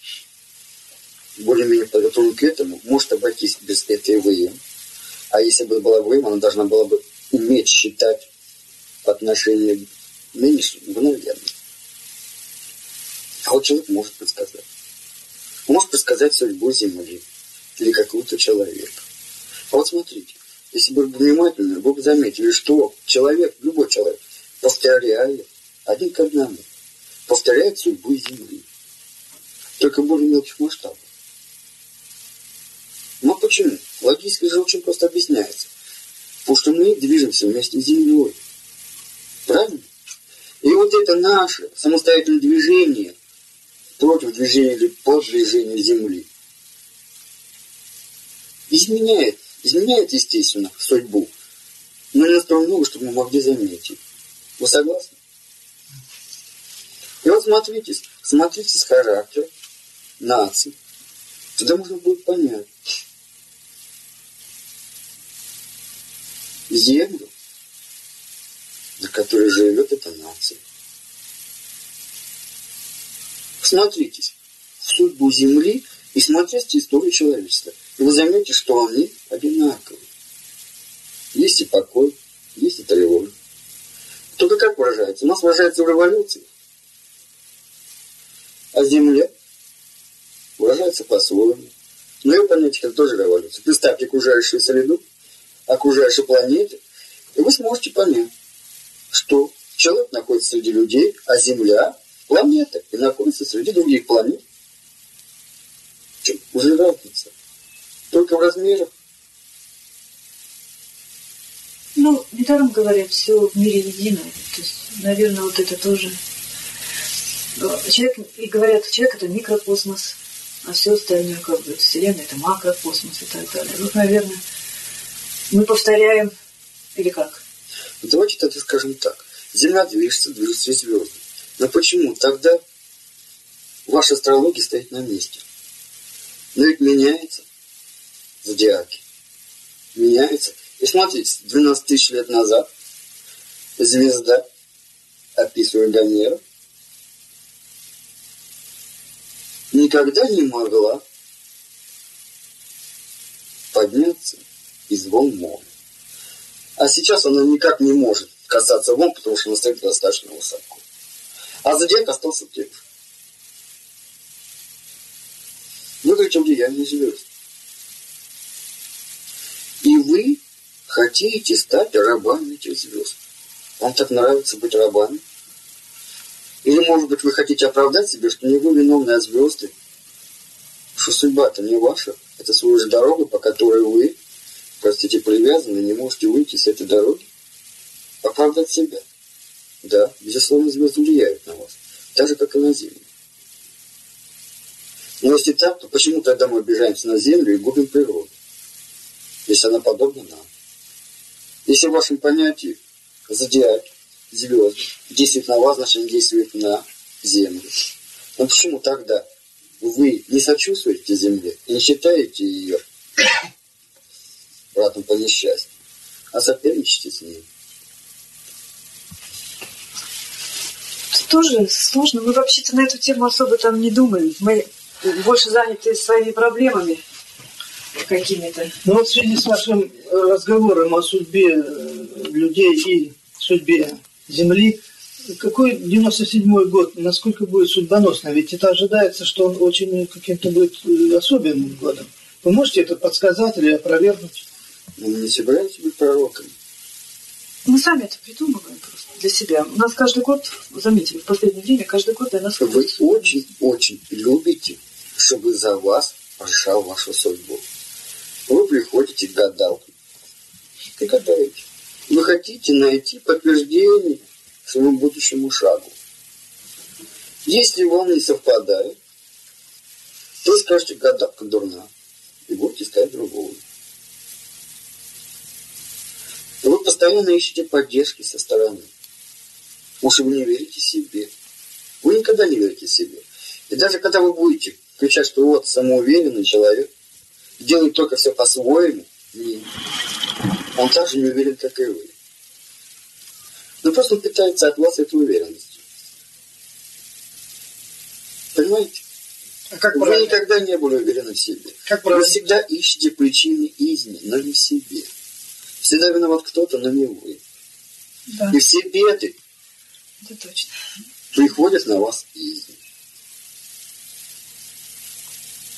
более-менее подготовлен к этому, может обойтись без этой ВМ. А если бы была ВМ, она должна была бы уметь считать к нынешнему мгновенно. А вот человек может предсказать. Может предсказать судьбу Земли или какого-то человека. А вот смотрите, если бы вы внимательны, вы бы заметили, что человек, любой человек, повторяет один к одному, повторяет судьбу Земли. Только более мелких масштабов. Но почему? Логически же очень просто объясняется. Потому что мы движемся вместе с Землей. Правильно? И вот это наше самостоятельное движение против движения или под движением Земли изменяет, изменяет, естественно, судьбу. Но не настолько много, чтобы мы могли заметить. Вы согласны? И вот смотрите, смотрите с характера нации. Тогда можно будет понять. Землю, на которой живет эта нация. Смотритесь в судьбу Земли и смотрите историю человечества. И вы заметите, что они одинаковы. Есть и покой, есть и тревога. Только как выражается? У нас выражается в революции. А Земля выражается по-своему. Но ее понятие это тоже революция. Представьте окружающую среду, окружающую планету, и вы сможете понять, что человек находится среди людей, а Земля – планета, и находится среди других планет. Уже разница. Только в размерах. Ну, недаром говорят, все в мире единое. То есть, наверное, вот это тоже. Человек, и говорят, человек это микрокосмос, а все остальное, как бы, Вселенная это макрокосмос и так далее. Вот, наверное, мы повторяем, или как? Давайте тогда скажем так. Земля движется, движется звезды. Но почему тогда ваша астрология стоит на месте? Но ведь меняется зодиаки. Меняется. И смотрите, 12 тысяч лет назад звезда, описывая Гомера, никогда не могла подняться из волн моря. А сейчас она никак не может касаться волн, потому что она стоит достаточно высоко. А зодиак остался тем же. Вот этим влияние звезд. И вы хотите стать рабами этих звезд. Вам так нравится быть рабами? Или, может быть, вы хотите оправдать себе, что не вы виновны, а звезды? Что судьба-то не ваша. Это свою же дорога, по которой вы, простите, привязаны, не можете выйти с этой дороги. Оправдать себя. Да, безусловно, звезды влияют на вас. Так же, как и на Землю. Но если так, то почему тогда мы обижаемся на Землю и губим природу? Если она подобна нам. Если в вашем понятии зодиаки, звезды действуют на вас, значит, они действуют на Землю. Но почему тогда вы не сочувствуете Земле и не считаете ее братом по несчастью, а соперничаете с ней? Тоже сложно. Мы вообще-то на эту тему особо там не думаем. Мы больше заняты своими проблемами какими-то. Ну вот в связи с вашим разговором о судьбе людей и судьбе Земли, какой 97-й год, насколько будет судьбоносно? Ведь это ожидается, что он очень каким-то будет особенным годом. Вы можете это подсказать или опровергнуть? Мы не собираемся быть пророками. Мы сами это придумываем просто для себя. У нас каждый год, заметили, в последнее время, каждый год для нас... Вы очень-очень любите, чтобы за вас решал вашу судьбу. Вы приходите к гадалке и гадаете. Вы хотите найти подтверждение своему будущему шагу. Если вам не совпадает, то скажете, гадалка дурна, и будете искать другого. И вы постоянно ищете поддержки со стороны. Уж вы не верите себе. Вы никогда не верите себе. И даже когда вы будете кричать, что вот самоуверенный человек, делает только все по-своему, нет. Он также не уверен, как и вы. Но просто он питается от вас этой уверенностью. Понимаете? А как Вы правильно? никогда не были уверены в себе. Как Вы правильно? всегда ищете причины изни, но не в себе. Всегда виноват кто-то, но не вы. Да, И все беды это точно. приходят на вас изни.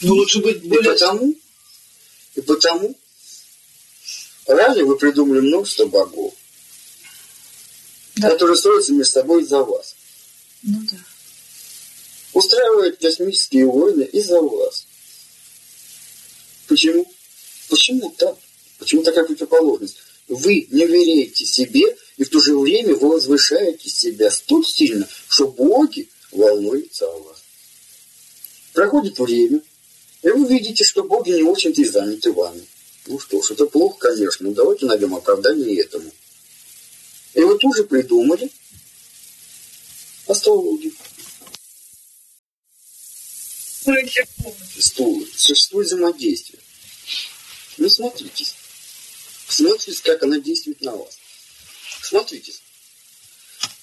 Ну лучше быть И более... потому, и потому, ранее вы придумали множество богов. Да. которые строятся между собой из-за вас. Ну да. Устраивают космические войны из-за вас. Почему? Почему так? Почему такая противоположность? Вы не верите себе, и в то же время вы возвышаете себя столь сильно, что боги волнуются о вас. Проходит время, и вы видите, что боги не очень-то и заняты вами. Ну что ж, это плохо, конечно, но давайте найдем оправдание этому. И вы тут же придумали астрологию. Стул, существует взаимодействие. Ну, смотритесь. Смотрите, как она действует на вас. Смотритесь.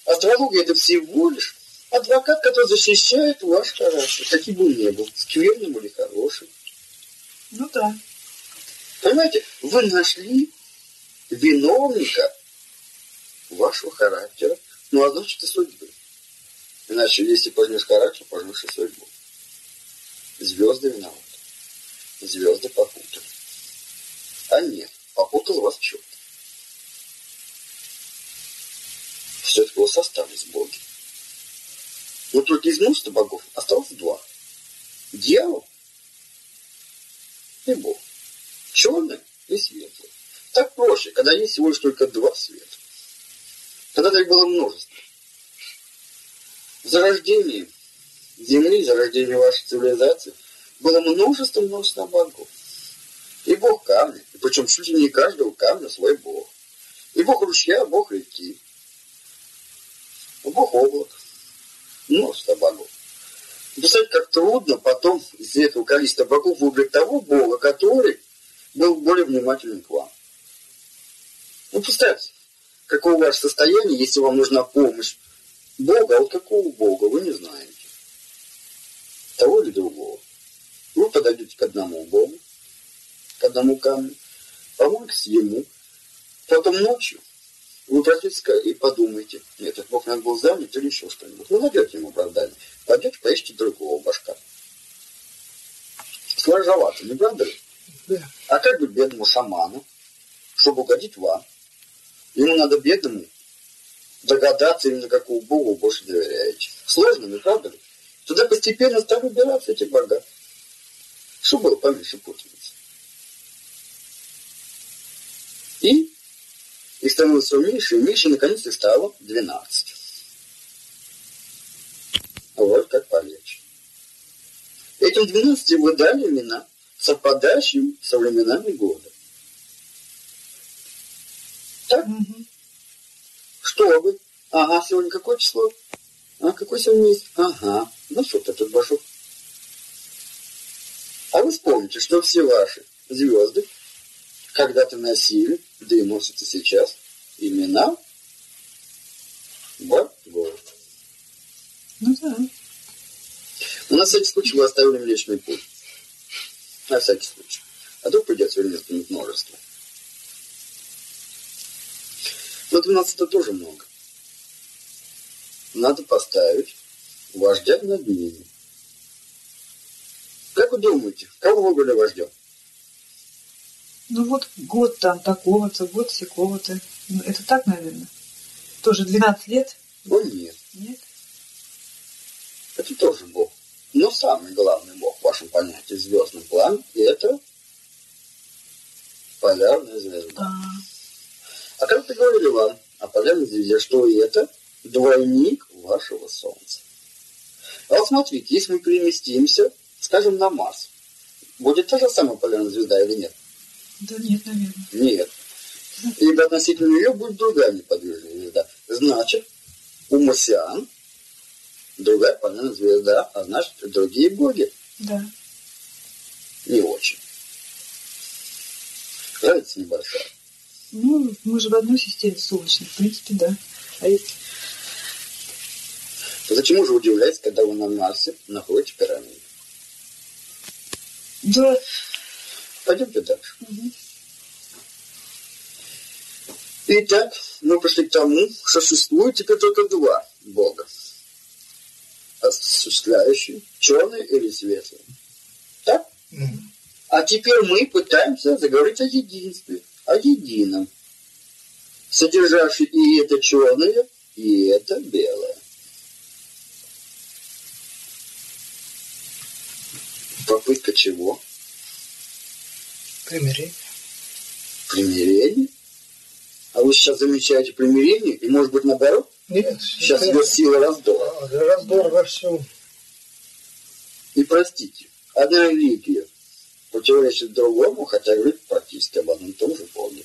Астрология – это всего лишь адвокат, который защищает ваш характер, каким бы он ни был, скверным или хорошим. Ну да. Понимаете, вы нашли виновника вашего характера, ну, а значит и судьбы. Иначе, если пожнешь характер, пожнешь и судьбу. Звезды виноваты. Звезды попутали. А нет, попутал вас черт. Все-таки у вас остались боги. Но только из множества богов осталось два. Дьявол и Бог. Черный и светлый. Так проще, когда есть всего лишь только два света. Когда-то их было множество. Зарождение Земли, зарождение вашей цивилизации было множество, множество богов. И бог камня, причем чуть ли не каждого камня свой бог. И бог ручья, бог реки, бог облака. Множество богов. Представляете, как трудно потом из этого количества богов выбрать того бога, который был более внимателен к вам. Ну, представьте, каково ваше состояние, если вам нужна помощь Бога, а вот какого Бога вы не знаете. Того или другого. Вы подойдете к одному Богу, к одному камню, помолитесь ему, потом ночью вы проснетесь и подумаете, нет, этот Бог надо был занят или еще что-нибудь. Вы найдете ему оправдание. Пойдете, поищите другого башка. Сложновато, не правда ли? Да. А как быть бедному шаману, чтобы угодить вам? Ему надо бедному догадаться, именно какого Богу больше доверяете. Сложно, не правда ли? Туда постепенно стали убираться эти бога. Что было поменьше путаницы? И их становилось все меньше, и меньше, и наконец их стало 12. Вот как полегче. Этим 12 вы дали имена, совпадающим со временами года. Так? Мгм. Что вы? Ага, сегодня какое число? А какой сегодня есть? Ага, ну что ты тут башок? А вы вспомните, что все ваши звезды когда-то носили, да и носят и сейчас, имена богов. Ну да. Но на всякий случай вы оставили Млечный Путь. На всякий случай. А вдруг придется вернуть множество. Но 12 это тоже много. Надо поставить вождя над ними. Как вы думаете, кого выбрали вождем? Ну вот год там такого-то, год всякого-то. Ну, это так, наверное. Тоже 12 лет? О нет, Нет? это тоже Бог. Но самый главный Бог в вашем понятии звездный план – это полярная звезда. А, А как ты говорили вам о полярной звезде, что это двойник вашего Солнца? А вот смотрите, если мы переместимся, скажем, на Марс, будет та же самая полярная звезда или нет? Да нет, наверное. Нет. И относительно нее будет другая неподвижная звезда. Значит, у марсиан другая полярная звезда, а значит, другие боги Да. не очень. Разница небольшая. Ну, мы же в одной системе солнечной, в принципе, да. А если... Зачем же удивляетесь, когда вы на Марсе находите пирамиду? Да. Пойдемте дальше. Мгм. Итак, мы пришли к тому, что существует теперь только два Бога. Осуществляющие черный или светлый. Так? Мгм. А теперь мы пытаемся заговорить о единстве, о едином, содержащем и это черное, и это белое. Попытка чего? Примирение. Примирение? А вы сейчас замечаете примирение? И может быть наоборот? Нет. Сейчас идет сила раздора. Да, Раздор во всем. И простите, одна религия противоречит другому, хотя говорит практически об одном и том же Боге.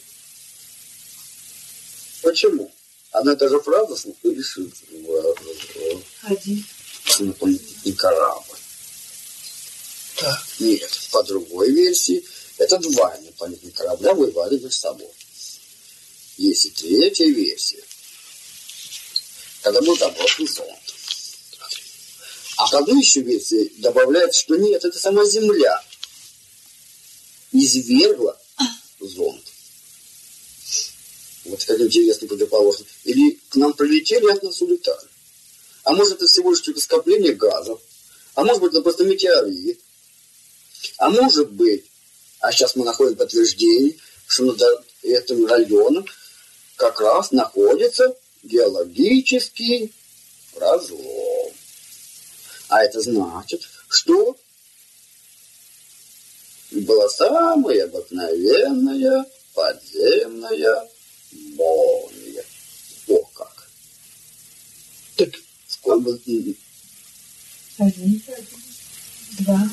Почему? Одна и та же фраза лишит Один. инопланетный корабль. Так. Нет, по другой версии, это два инопланетных корабля воевали между собой. Есть и третья версия, когда был заброшен зонд. А к одной еще версии добавляется, что нет, это сама Земля извергла зонд. Вот как интересно противоположно. Или к нам прилетели, от нас улетали. А может, это всего лишь только скопление газов. А может быть, это просто метеорит. А может быть, а сейчас мы находим подтверждение, что над этим районом как раз находится геологический разлом. А это значит, что была самая обыкновенная подземная молния. О как! Так, Сколько Один. Два.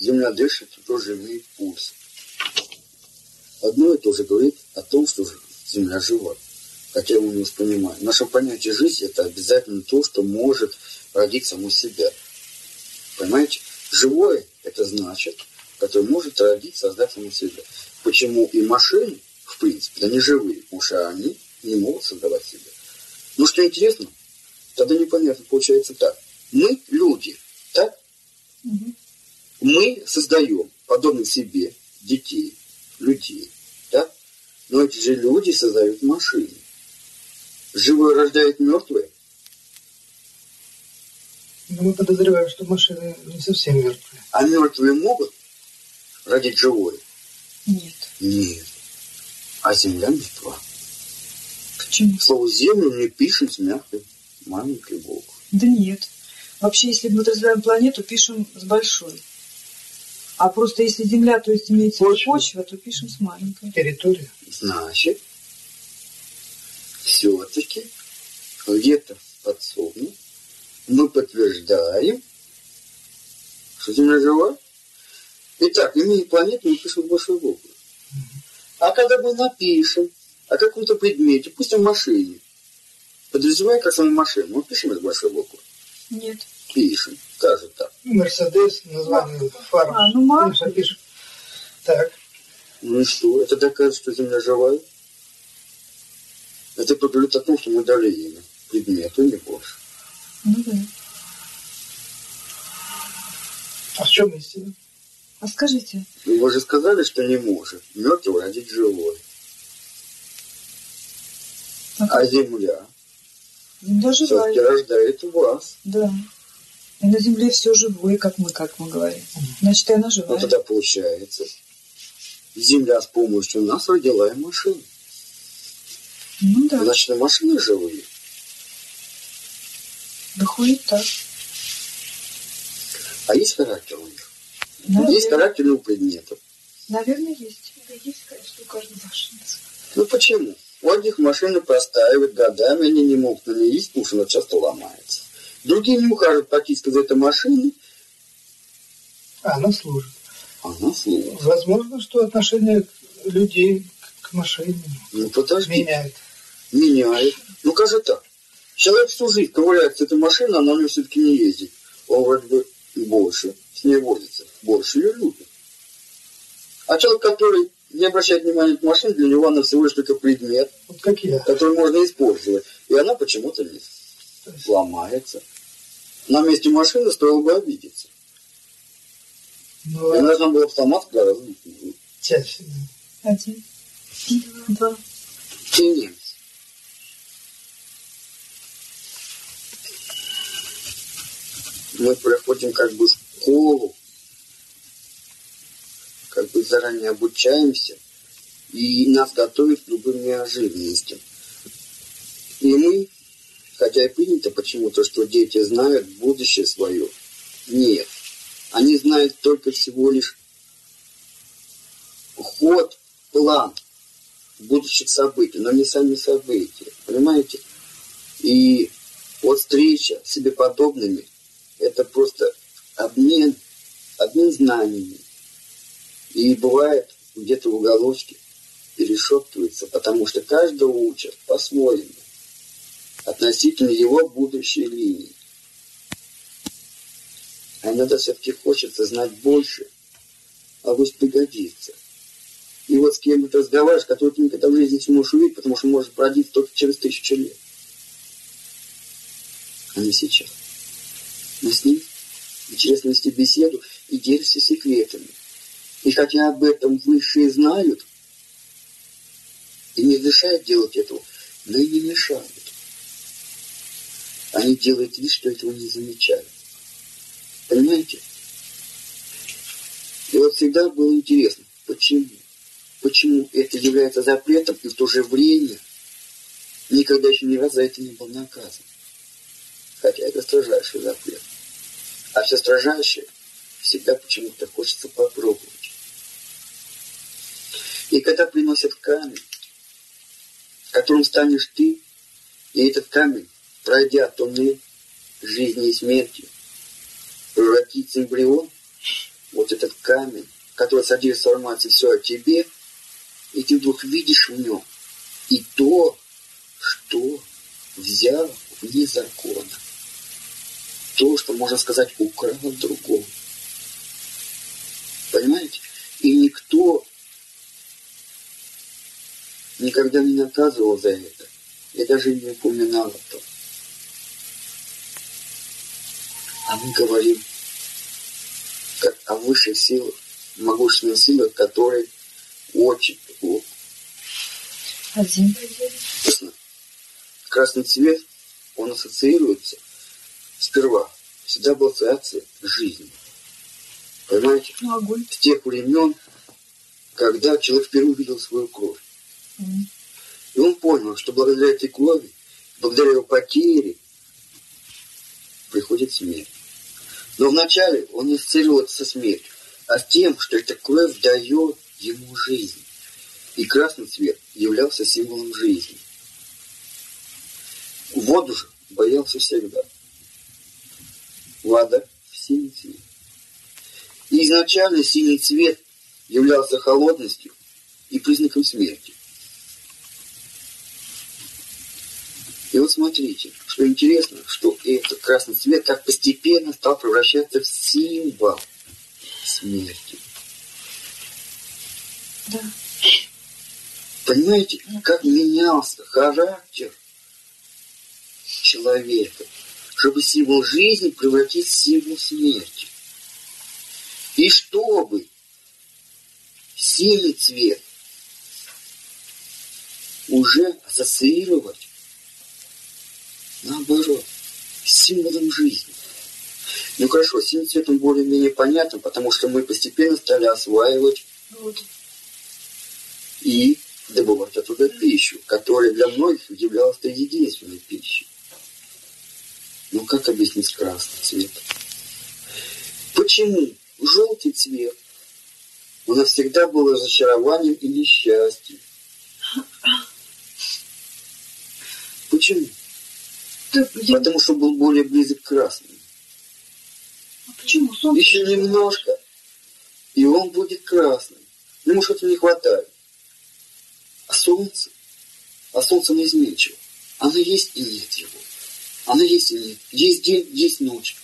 Земля дышит, тоже имеет пульс. Одно и то же говорит о том, что Земля жива. Хотя мы не воспринимаем. Наше понятие жизни – это обязательно то, что может родить само себя. Понимаете? Живое – это значит, который может родить, создать само себя. Почему и машины, в принципе, они живые, потому что они не могут создавать себя. Ну, что интересно, тогда непонятно, получается так. Мы люди, так? Мгм. Мы создаем подобных себе детей, людей, да? Но эти же люди создают машины. Живое рождает мертвое. ну, мы подозреваем, что машины не совсем мертвые. А мертвые могут родить живое? Нет. Нет. А земля мертва. Почему? Слово землю мне пишем с мягкой маленькой буквы. Да нет. Вообще, если мы развиваем планету, пишем с большой. А просто если Земля, то есть имеется Почва. почва, то пишем с маленькой. Территория. Значит, все-таки где-то подсобно мы подтверждаем, что Земля жива. Итак, имея планету, мы пишем большой буквы. А когда мы напишем о каком-то предмете, пусть в машине, подразумевая как саму машину, мы пишем из большой буквы. Нет. Пишем. Кажется так. Мерседес, название фарм. А, ну, Марк. Пишем, пишем. Так. Ну и что? Это доказывает, что Земля живая? Это говорит о том, что мы дали имя предмету, не больше. Ну да. А в чем истина? А скажите, Вы же сказали, что не может мертвый родить живой. А Земля Земля живая. все-таки рождает вас. Да. И на Земле все живое, как мы, как мы говорим. Значит, и она Ну живая. тогда получается, Земля с помощью нас родила и машину. Ну да, Значит, и машины живые. выходит так. А есть характер у них? Наверное, Есть характер у предметов. наверное, есть. Да есть, конечно, у каждого машина. Ну почему? У одних машины простаивают годами, они не могут на ней ездить, потому что она часто ломается. Другие не ухаживают практически за этой машиной, А, она служит. а она служит. Возможно, что отношение людей к машине Ну подожди, меняет. меняет. Ну как же так? Человек всю жизнь ковыряется этой машиной, а на ней все-таки не ездит. Он вроде бы больше с ней возится, больше ее любит. А человек, который не обращает внимания к машине, для него она всего лишь только предмет, Вот как я. который можно использовать. И она почему-то не То есть, ломается. На месте машины стоило бы обидеться. ну, И нужно было бы сломаться гораздо часть, Один, два. И немец. Мы проходим как бы школу, как бы заранее обучаемся, и нас готовят к любым неожиданностям. И мы, хотя и принято почему-то, что дети знают будущее свое, нет. Они знают только всего лишь ход, план будущих событий, но не сами события. Понимаете? И вот встреча с себе подобными – это просто обмен, обмен знаниями. И бывает где-то в уголочке перешептывается, потому что каждого учат по-своему относительно его будущей линии. А иногда все-таки хочется знать больше, а пусть пригодится. И вот с кем ты разговариваешь, который ты никогда в жизни не сможешь увидеть, потому что может родиться только через тысячу лет. А не сейчас. Но с ним интересно вести беседу и делишься секретами. И хотя об этом высшие знают, и не разрешают делать этого, но и не мешают. Они делают вид, что этого не замечают. Понимаете? И вот всегда было интересно, почему? Почему это является запретом и в то же время никогда еще ни разу за это не был наказан. Хотя это строжайший запрет. А все строжайшее всегда почему-то хочется попробовать. И когда приносят камень, которым станешь ты, и этот камень, пройдя туннель жизни и смерти, превратится в эмбрион, вот этот камень, который содержит информацию все о тебе, и ты вдруг видишь в нем и то, что взял вне закона. То, что, можно сказать, украл другого. Понимаете? И никто никогда не наказывал за это. Я даже не упоминал о том. А мы говорим как о высших силах, могущественных силах, которые очень глубоко. Один. Красный цвет, он ассоциируется сперва, всегда был ассоциация с жизнью. Понимаете? Ну, огонь. С тех времен, когда человек впервые увидел свою кровь. М. И он понял, что благодаря этой крови, благодаря его потере, приходит смерть. Но вначале он не со смертью, а с тем, что эта кровь дает ему жизнь. И красный цвет являлся символом жизни. Воду же боялся всегда. Вода в синий цвет. И изначально синий цвет являлся холодностью и признаком смерти. И вот смотрите, что интересно, что этот красный цвет так постепенно стал превращаться в символ смерти. Да. Понимаете, как менялся характер человека, чтобы символ жизни превратить в символ смерти. И чтобы синий цвет уже ассоциировать наоборот, символом жизни. Ну хорошо, синий цвет он более-менее понятен, потому что мы постепенно стали осваивать Вот. и добывать оттуда пищу, которая для многих являлась единственной пищей. Ну как объяснить красный цвет? Почему желтый цвет у нас всегда был разочарованием и несчастьем? Почему? Да, я- Потому что был более близок к красному. А почему? Солнце Еще немножко, и он будет красным. Ему что-то не хватает. А солнце? А солнце неизменчиво. Оно есть и нет его. Оно есть и нет. Есть день, есть ночь.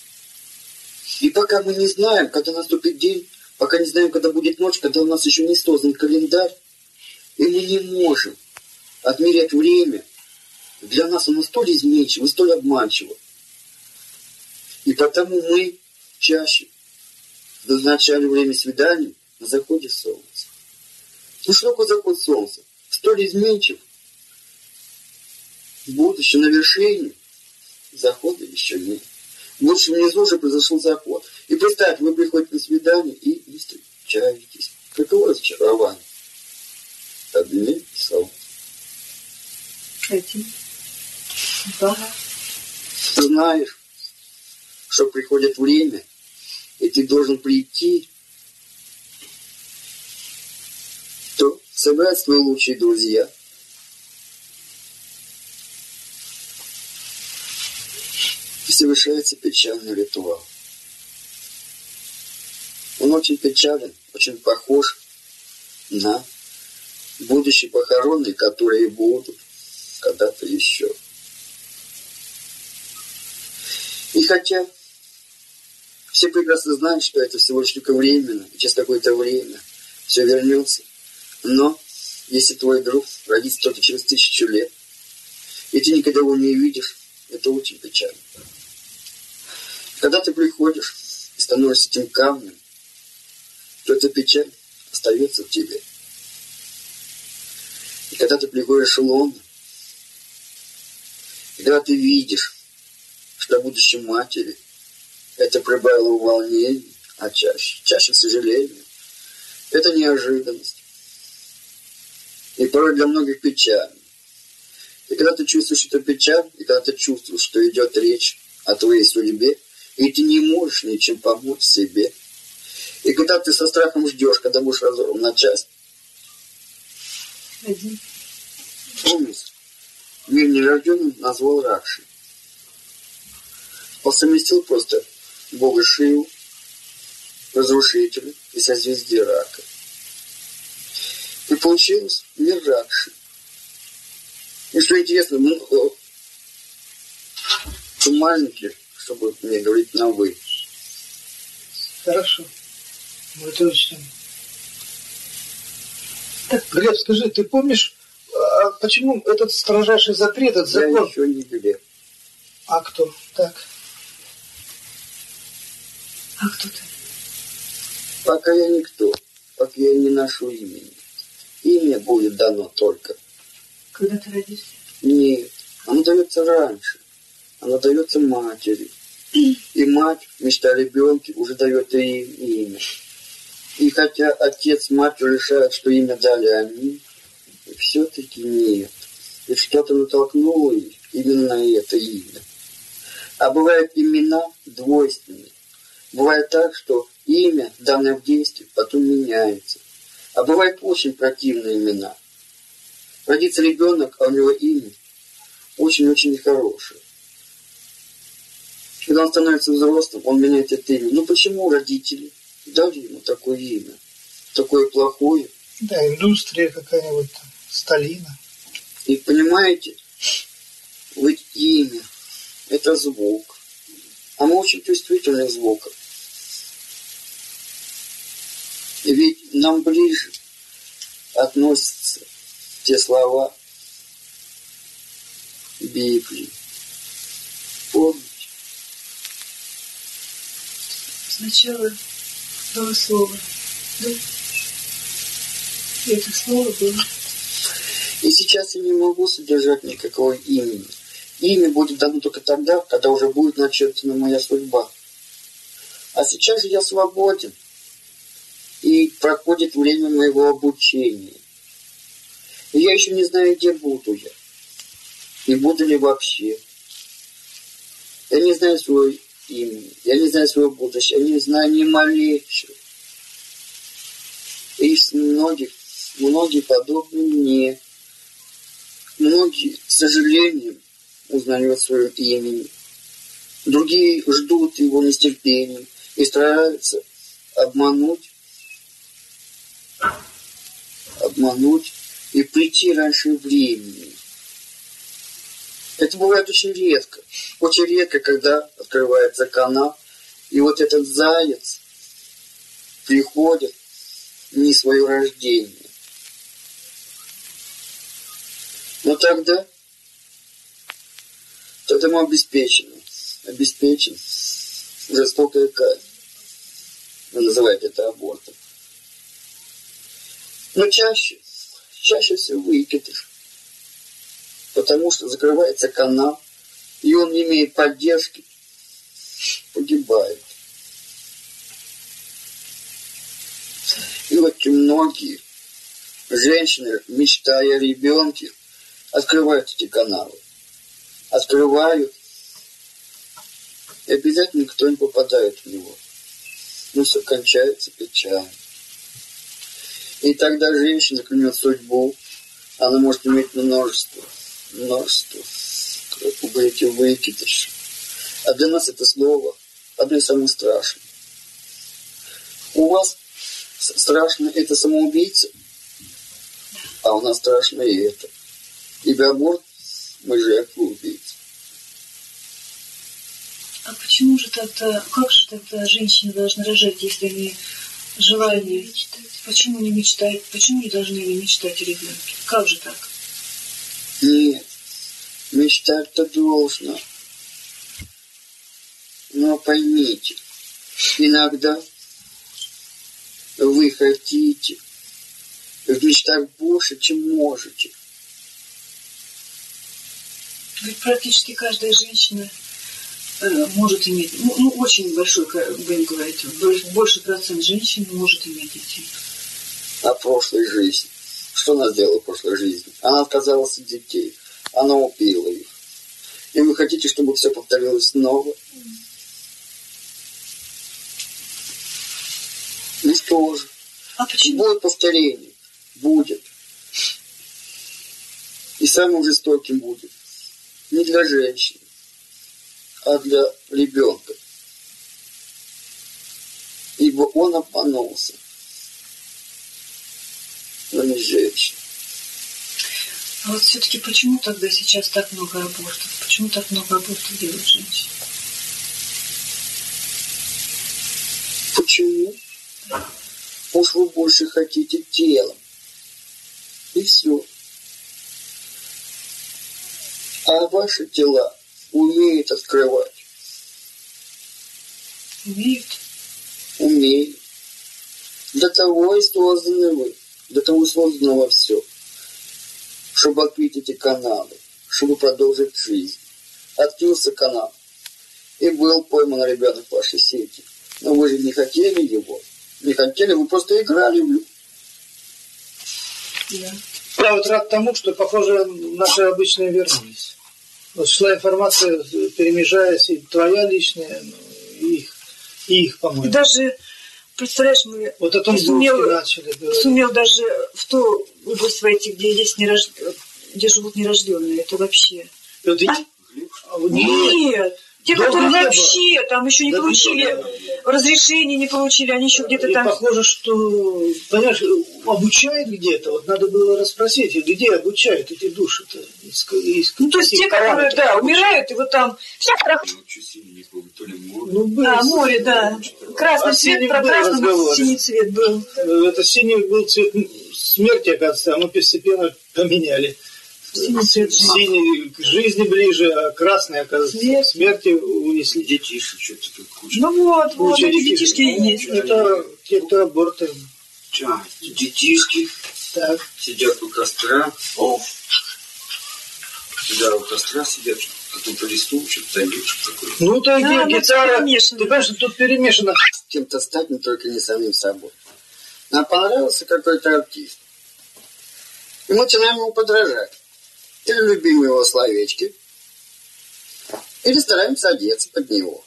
И пока мы не знаем, когда наступит день, пока не знаем, когда будет ночь, когда у нас еще не создан календарь, и мы не можем отмерять время, для нас оно столь изменчиво, столь обманчиво. И потому мы чаще назначали время свиданий на заходе солнца. Ну что такое заход солнца? Столь изменчив. Будучи на вершине, захода еще нет. Лучше внизу уже произошел заход. И представьте, вы приходите на свидание и не встречаетесь. Каково разочарование? Обмен солнца. Один. Да. Знаешь, что приходит время, и ты должен прийти, то собрать свои лучшие друзья. И совершается печальный ритуал. Он очень печален, очень похож на будущие похороны, которые будут когда-то еще. И хотя все прекрасно знают, что это всего лишь только временно, через какое-то время все вернется. Но если твой друг родится только через тысячу лет, и ты никогда его не увидишь, это очень печально. Когда ты приходишь и становишься этим камнем, то эта печаль остается в тебе. И когда ты приходишь лон, и когда ты видишь, что будущей матери это прибавило волнений, а чаще, чаще сожалению, это неожиданность. И порой для многих печально. И когда ты чувствуешь эту печаль, и когда ты чувствуешь, что идет речь о твоей судьбе, и ты не можешь ничем помочь себе, и когда ты со страхом ждешь, когда будешь разорван на часть, Один. помнишь, мир нерожденный назвал Ракши. Он совместил просто Бога Шиву, разрушителя и созвездие рака. И получилось мир Ракши. И что интересно, ну, ты маленький, чтобы мне говорить на «вы». Хорошо. Мы это учтем. Глеб, скажи, ты помнишь, а почему этот строжайший запрет, этот Я закон? еще не глеб. А кто? Так. А кто ты? Пока я никто, пока я не ношу имени. Имя будет дано только. Когда ты родишься? Нет, оно дается раньше. Оно дается матери. И мать, мечта о ребенке, уже дает ей имя. И хотя отец мать решает, что имя дали они, все-таки нет. Ведь что-то натолкнуло их именно на это имя. А бывают имена двойственные. Бывает так, что имя, данное в действии, потом меняется. А бывают очень противные имена. Родится ребенок, а у него имя очень-очень нехорошее. Когда он становится взрослым, он меняет это имя. Ну почему родители дали ему такое имя? Такое плохое. Да, индустрия какая-нибудь Сталина. И понимаете, ведь имя – это звук. А мы очень чувствительны к звукам. И ведь нам ближе относятся те слова Библии. Помните? Сначала было слово. Да? И это слово было. И сейчас я не могу содержать никакого имени. Имя будет дано только тогда, когда уже будет начертана моя судьба. А сейчас же я свободен. Проходит время моего обучения. И я еще не знаю, где буду я. И буду ли вообще. Я не знаю свое имя. Я не знаю своего будущего. Я не знаю ни малейшего. И многих, многие подобны мне. Многие, к сожалению, узнают свое имя. Другие ждут его нестерпением и стараются обмануть, обмануть и прийти раньше времени. Это бывает очень редко. Очень редко, когда открывается канал, и вот этот заяц приходит не свое рождение. Но тогда, тогда мы обеспечены, обеспечен жестокая казнь. Вы называете это абортом. Но чаще, чаще всего выкидыш. Потому что закрывается канал, и он не имеет поддержки, погибает. И очень многие женщины, мечтая о ребенке, открывают эти каналы. открывают, и обязательно кто-нибудь попадает в него. Но все кончается печально. И тогда женщина клянет судьбу, она может иметь множество, множество, как вы говорите, выкидыш. А для нас это слово одно из самых страшных. У вас страшно это самоубийца, а у нас страшно и это. Ибо аборт мы жертвы убийц. А почему же тогда, как же тогда женщины должны рожать, если они желание Почему не мечтают? Почему не должны они мечтать о ребенке? Как же так? Нет, мечтать-то должно. Но поймите, иногда вы хотите в мечтах больше, чем можете. Ведь практически каждая женщина может иметь, ну, ну, очень большой, будем говорить, больше процент женщин может иметь детей. А прошлой жизни? Что она сделала в прошлой жизни? Она отказалась от детей. Она убила их. И вы хотите, чтобы все повторилось снова? Ну что же? А почему? Будет повторение. Будет. И самым жестоким будет. Не для женщины, а для ребенка. Ибо он обманулся, но не женщина. А вот все-таки почему тогда сейчас так много абортов? Почему так много абортов делают женщины? Почему? Уж вы больше хотите телом. И все. А ваши тела умеют открывать. Умеют? Умеют. Для того и созданы вы. Для того создано во все. Чтобы открыть эти каналы. Чтобы продолжить жизнь. Открылся канал. И был пойман ребенок в вашей сети. Но вы же не хотели его. Не хотели, вы просто играли в Да. Я вот рад тому, что, похоже, наши обычные вернулись. Вот шла информация, перемежаясь, и твоя личная, ну, и их, и их, по-моему. Даже, представляешь, мы вот о том сумел, начали говорить. сумел даже в ту область войти, где есть нерож... где живут нерожденные. Это вообще... И- А? а вот не- Нет! Те, Долго которые не было. вообще там еще не Да получили не разрешение, не получили, они еще где-то там... похоже, что, понимаешь, обучают где-то. Вот надо было расспросить, где обучают эти души-то? Из, из Ну, то есть те, которые, да, умирают, и вот там вся крах... Ну, что синий не помню, то ли море. Ну, был, А, море, да. Красный О цвет, про был красный, разговор. синий цвет был. Это синий был цвет смерти, оказывается, а мы постепенно поменяли. Синий цвет жизни. Синий к жизни ближе, а красный, оказывается, к смерти унесли. Детишек что-то тут куча. Ну вот, вот, Куча эти детишки есть. Это те, кто аборты. Ча, детишки Так. сидят у костра. Да, у костра сидят, каком-то листу, что-то поют, что такое. Ну, то Да, гитара. перемешано. Ты понимаешь, тут перемешано. Кем-то стать, но только не самим собой. Нам понравился какой-то артист. И мы начинаем ему подражать. Или любим его словечки, или стараемся одеться под него.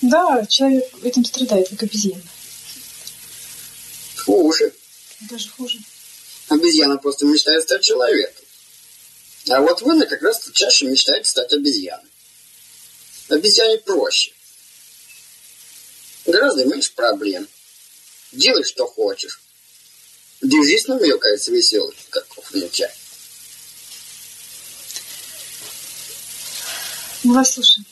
Да, человек этим страдает, как обезьяна. Хуже. Даже хуже. Обезьяна просто мечтает стать человеком. А вот вы как раз чаще мечтаете стать обезьяной. Обезьяне проще. Гораздо меньше проблем. Делай, что хочешь. Держись на кажется, веселый, как кухня Мы вас слушаем.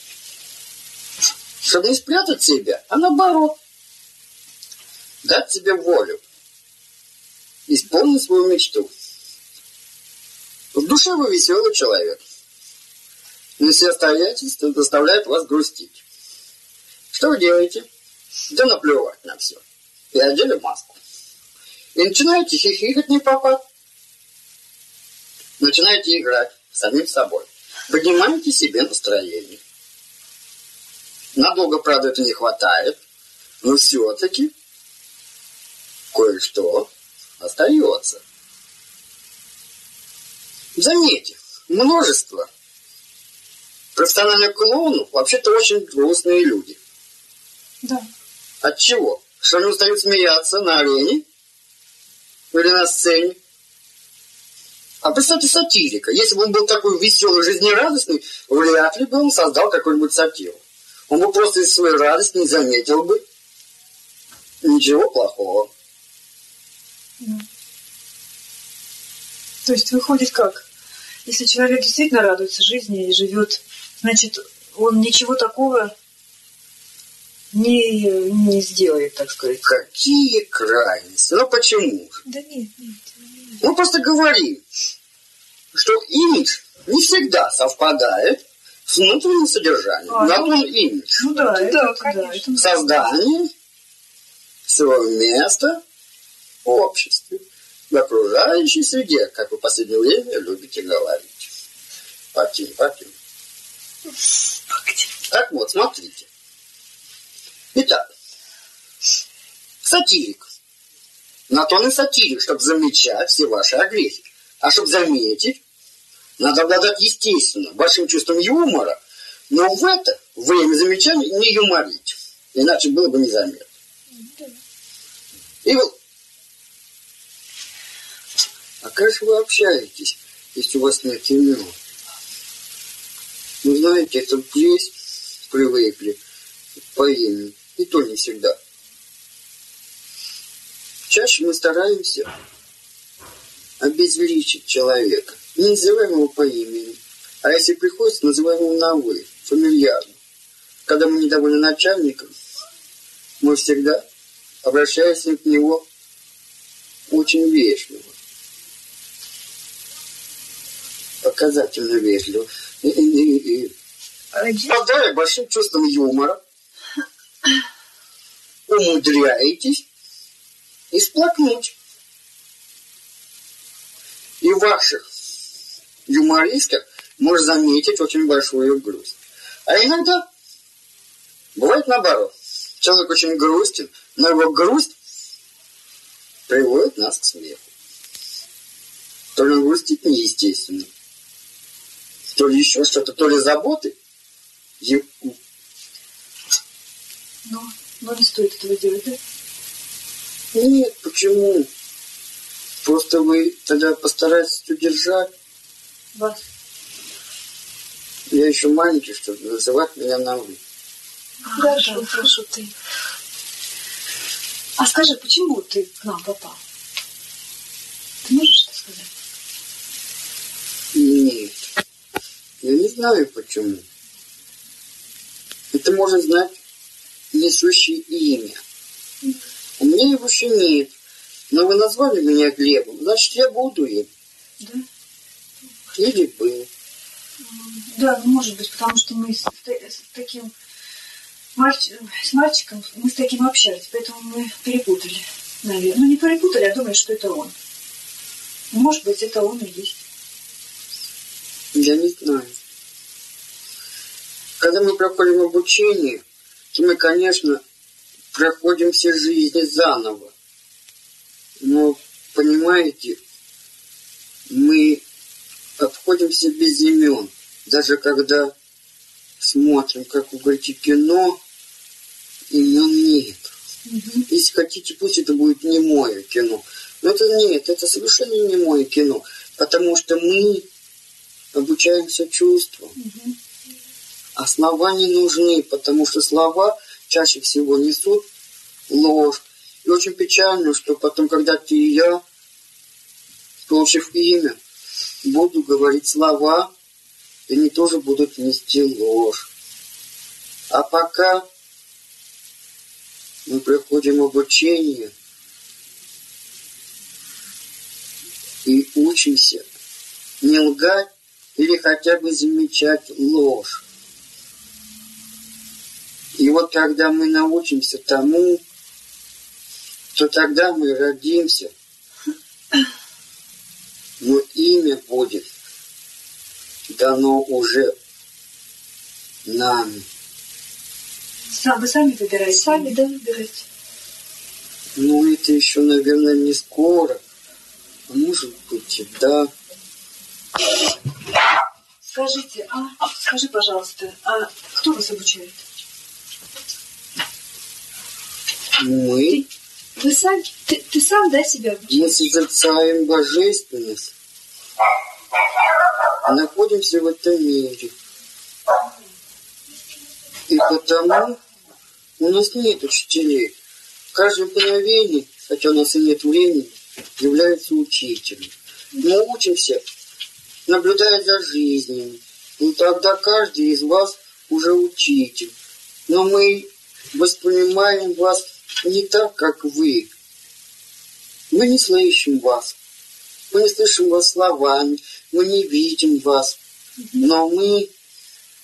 Чтобы не спрятать себя, а наоборот. Дать себе волю. Исполнить свою мечту. В душе вы веселый человек. Но все обстоятельства заставляют вас грустить. Что вы делаете? Да наплевать на все. И одели маску. И начинаете хихикать не попад. Начинаете играть самим собой. Поднимаете себе настроение. Надолго, правда, это не хватает, но все-таки кое-что остается. Заметьте, множество профессиональных клоунов вообще-то очень грустные люди. Да. От чего? Что они устают смеяться на арене или на сцене? А представьте сатирика. Если бы он был такой веселый, жизнерадостный, вряд ли бы он создал какой-нибудь сатиру. Он бы просто из своей радости не заметил бы ничего плохого. То есть выходит как? Если человек действительно радуется жизни и живет, значит, он ничего такого не, не сделает, так сказать. Какие крайности? Ну почему? Да нет, нет. Мы просто говорим, что имидж не всегда совпадает с внутренним содержанием. А, Да, ну, он имидж. Ну да, это, Да, конечно. Создание своего места в обществе, в окружающей среде, как вы в последнее время любите говорить. Пакин, пакин. Так вот, смотрите. Итак, сатирик. На то и сатирик, чтобы замечать все ваши агрессии. А чтобы заметить, надо обладать, естественно, большим чувством юмора, но в это время замечания не юморить. Иначе было бы незаметно. И вот, а как же вы общаетесь, если у вас нет имен? Ну, знаете, это здесь привыкли по имени, и то не всегда. Чаще мы стараемся обезличить человека, не называем его по имени, а если приходится, называем его на «вы», фамильярно. Когда мы недовольны начальником, мы всегда обращаемся к него очень вежливо. Показательно вежливо. И, и- и- и обладая большим чувством юмора, умудряетесь исплакнуть. И в ваших юмористах можно заметить очень большую грусть. А иногда бывает наоборот. Человек очень грустен, но его грусть приводит нас к смеху. То ли грустит неестественно, то ли еще что-то, то ли заботы. Но, но не стоит этого делать, да? Нет, почему? Просто вы тогда постарайтесь удержать. Вас. Я еще маленький, чтобы называть меня на «вы». Хорошо, прошу ты. А скажи, почему ты к нам попал? Ты можешь это сказать? Нет. Я не знаю почему. Это может знать несущее имя. У меня его еще нет. Но вы назвали меня Глебом, значит, я буду им. Да? Или был. Да, ну, может быть, потому что мы с, с таким мальч- с мальчиком, мы с таким общались, поэтому мы перепутали, наверное. Ну, не перепутали, а думали, что это он. Может быть, это он и есть. Я не знаю. Когда мы проходим обучение, то мы, конечно, проходим все жизни заново. Но, понимаете, мы обходимся без имен. Даже когда смотрим, как вы говорите, кино, имен нет. Если хотите, пусть это будет не мое кино. Но это нет, это совершенно не мое кино. Потому что мы обучаемся чувствам. Основания нужны, потому что слова чаще всего несут ложь. И очень печально, что потом, когда ты и я, получив имя, буду говорить слова, и они тоже будут нести ложь. А пока мы проходим обучение и учимся не лгать или хотя бы замечать ложь. И вот когда мы научимся тому, то тогда мы родимся, но имя будет дано уже нами. Сам, вы сами выбираете? Сами, да, выбирайте. Ну, это еще, наверное, не скоро. А может быть, и да. Скажите, а, скажи, пожалуйста, а кто вас обучает? Мы, Вы сам, ты, ты сам, да, себя обучаешь? мы созерцаем божественность. Находимся в этом мире. И потому у нас нет учителей. Каждое мгновение, хотя у нас и нет времени, является учителем. Мы учимся, наблюдая за жизнью. И тогда каждый из вас уже учитель. Но мы воспринимаем вас не так, как вы. Мы не слышим вас. Мы не слышим вас словами. Мы не видим вас. Но мы,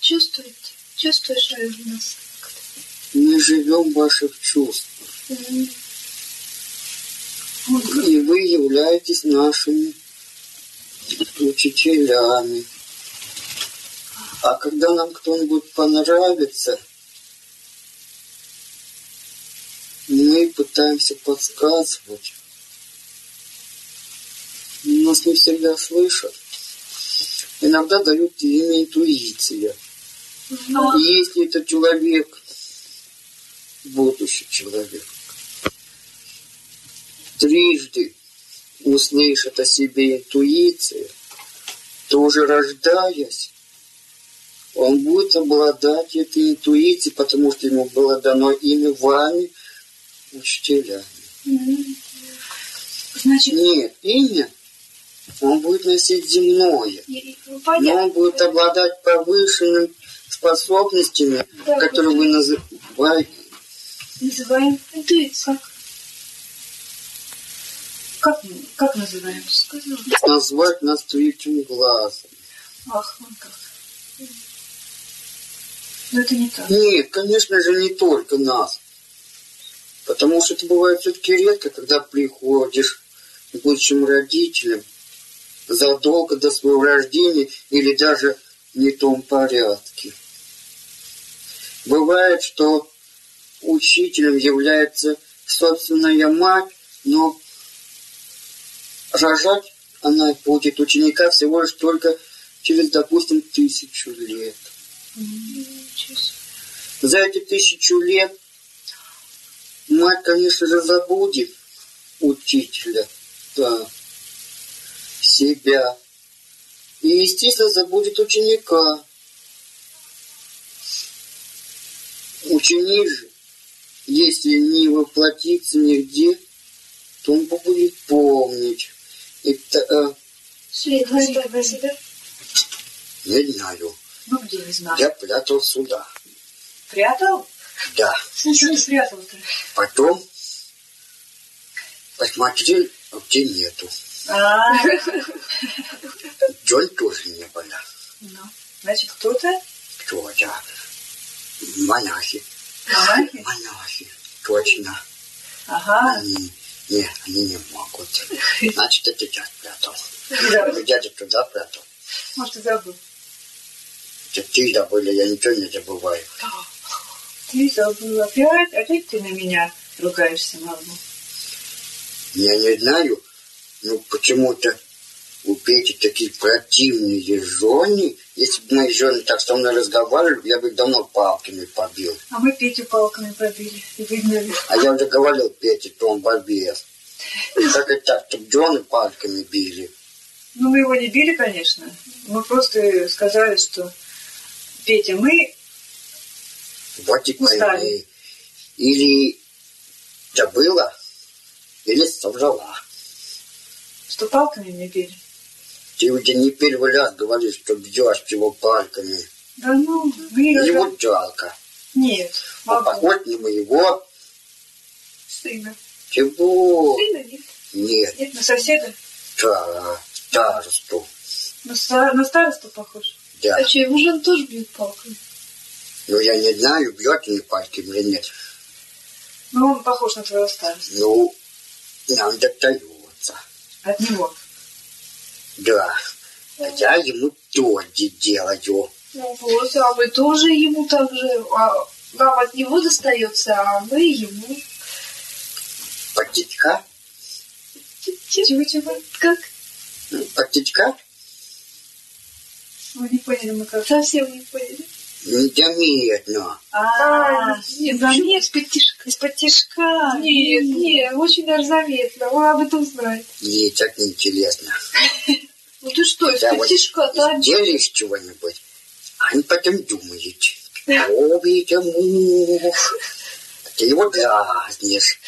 Чувствуете? Чувствуешь э, нас? мы живем в ваших чувствах. М, И вы являетесь нашими учителями. А когда нам кто-нибудь понравится, мы пытаемся подсказывать. Нас не всегда слышат. Иногда дают имя интуиция. И если этот человек, будущий человек, трижды услышит о себе интуиция, то уже рождаясь, он будет обладать этой интуицией, потому что ему было дано имя вами, учителями. Значит, Нет, имя он будет носить земное, ну, но понятно. он будет обладать повышенными способностями, Да, которые вы называете Называем интуицией. как, как называем? Сказала. назвать нас третьим глазом. Ах, вон как. Но это не так. Нет, конечно же, не только нас. Потому что это бывает все-таки редко, когда приходишь к будущим родителям задолго до своего рождения или даже в не том порядке. Бывает, что учителем является собственная мать, но рожать она будет ученика всего лишь только через, допустим, тысячу лет. За эти тысячу лет мать, конечно же, забудет учителя, да, себя. И, естественно, забудет ученика. Ученик же, если не воплотится нигде, то он будет помнить. Та- э, не знаю, Ну где, не знаю. я прятал сюда. Прятал? Да. Что ты спрятал-то? Потом посмотрел, а где нету. А, Джон тоже не было. ну, значит, кто-то? Кто это? Монахи. Монахи? Монахи. Точно. Ага. Они, не, они не могут. <laughs> Значит, это я спрятал. Дядя туда прятал. Может, ты забыл. Это ты забыли, я ничего не забываю. Ты забыл опять? Опять ты на меня ругаешься, мама. Я не знаю, ну почему-то у Пети такие противные жены. Если бы мои жены так со мной разговаривали, я бы их давно палками побил. А мы Петю палками побили и выгнали. А я уже говорил Пете, что он бобес. Как это так, чтобы Джона палками били? Ну, мы его не били, конечно. Мы просто сказали, что Петя, мы... Вот и Устали. пойми. Или забыла, или соврала. Что палками не били. Ты уже не первый раз говоришь, что бьешь его палками. Да ну, мы... Его жалко. Нет, А могу. поход не моего. Стыдно. Чего? Стыдно, нет? Нет, Нет, на соседа. ста- старосту. На, на старосту похож. Да. А что, его жен тоже бьют палками? Ну, я не знаю, бьет они палками или нет. Ну, он похож на твоего староста. Ну, нам достается. От него. Да. Я ему тоди делаю. Ну вот, а мы тоже ему так же, а нам от него достается, а мы ему. Патичка? Чего-чего? Как? Патичка? Вы не поняли, мы как. Совсем не поняли. Незаметно. А, нет, заметно. из-под тишка. Из-под тишка. Нет, нет, очень даже заметно. Он об этом знает. Ей так неинтересно. <laughs> Ну ты что, из-под вот тишка-то сделаешь чего-нибудь, а он потом думает, о, Витя, муж, ты его дразнишь.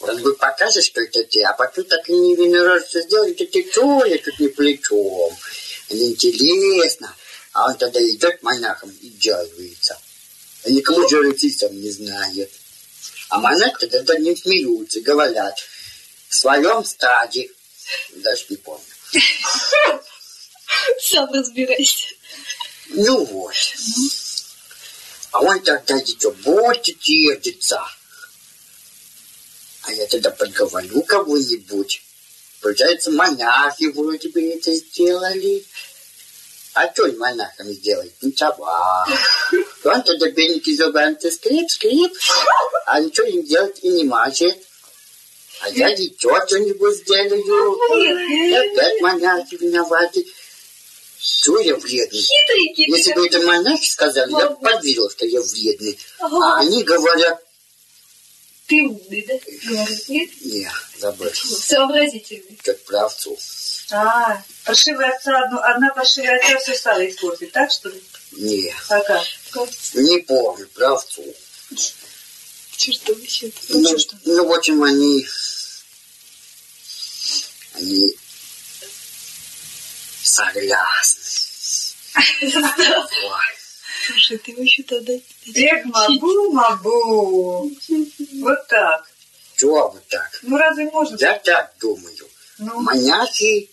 Он бы покажешь, что это ты, а потом так и не виноватся сделать, это ты что, я тут не плечом. Интересно. А он тогда идет монахом и жалуется. А никому жалуется и не знает. А монах тогда ним смеются, говорят, в своем стаде, даже не помню. <laughs> сам разбирайся. Ну вот. А он тогда еще больше сердится. А я тогда подговорю кого-нибудь. Получается, монахи вроде бы это сделали. А что им монахам сделать? Ничего. Он тогда бедненький зубами скрип, скрип. А ничего им делать и не может. А я еще что-нибудь сделаю. Опять монахи виноваты. Что я вредный? Хитренький Если бы это монахи сказали, я бы поверил, что я вредный. А они говорят, Ты умный, да? Говорит, нет? не, забыл, Сообразительный. как правцу. А, паршивая отца, одну, одна паршивая отца все стало испортить, так что ли? Не, А как? не помню, правцу. Чертов еще. Ну, ну, в общем, они... Они согласны. <laughs> Вот. Слушай, ты его еще тогда... Эх, мабу, мабу. Вот так. Чего вот так? Ну разве можно? Я так думаю. Ну, Монахи,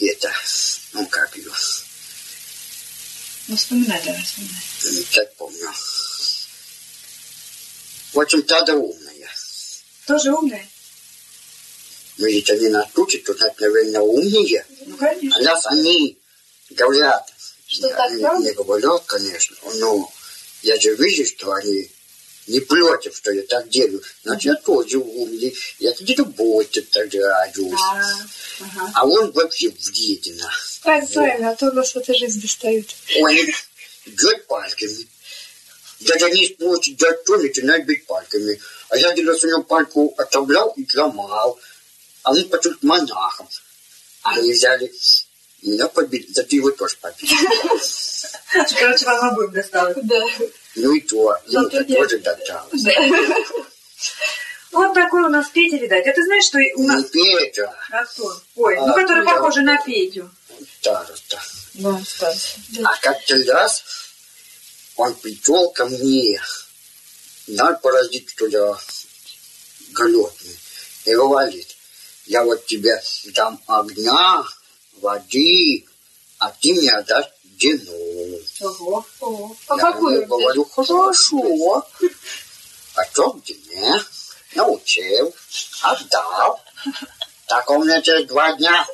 это, ну как ее, ну вспоминай, давай, вспоминай. не так помню. В общем, тогда умная. Тоже умная? Но ведь они нас учат, то, наверное, умнее. Ну, конечно. А раз они говорят, Что я так не, правда? не говорят, конечно, но я же вижу, что они не против, что я так делаю. Значит, я тоже умный, я где-то больше стараюсь. А, ага. А он вообще вредина. Правильно, а то нас в этой жизни достают. Он бьет палками. Даже не спросит, за что начинает бить палками. А я один раз у него пальку оставлял и сломал. А он монахам. А они взяли меня побили, да ты его тоже побили. Короче, вам обоим досталось. Да. Ну и то, ему Зато тоже досталось. Вот такой у нас Петя, видать. А ты знаешь, что у Не нас... Петя, А кто? Ой, ну А, который похож на Петю. староста. Да, Стас. А как-то раз он пришел ко мне, надо поразить, что я голодный, и говорит, я вот тебе дам огня, воды, а ты мне отдашь дену. Ого. О, а я какую? говорю, хорошо. А что дене? Научил, отдал. Так он мне через два дня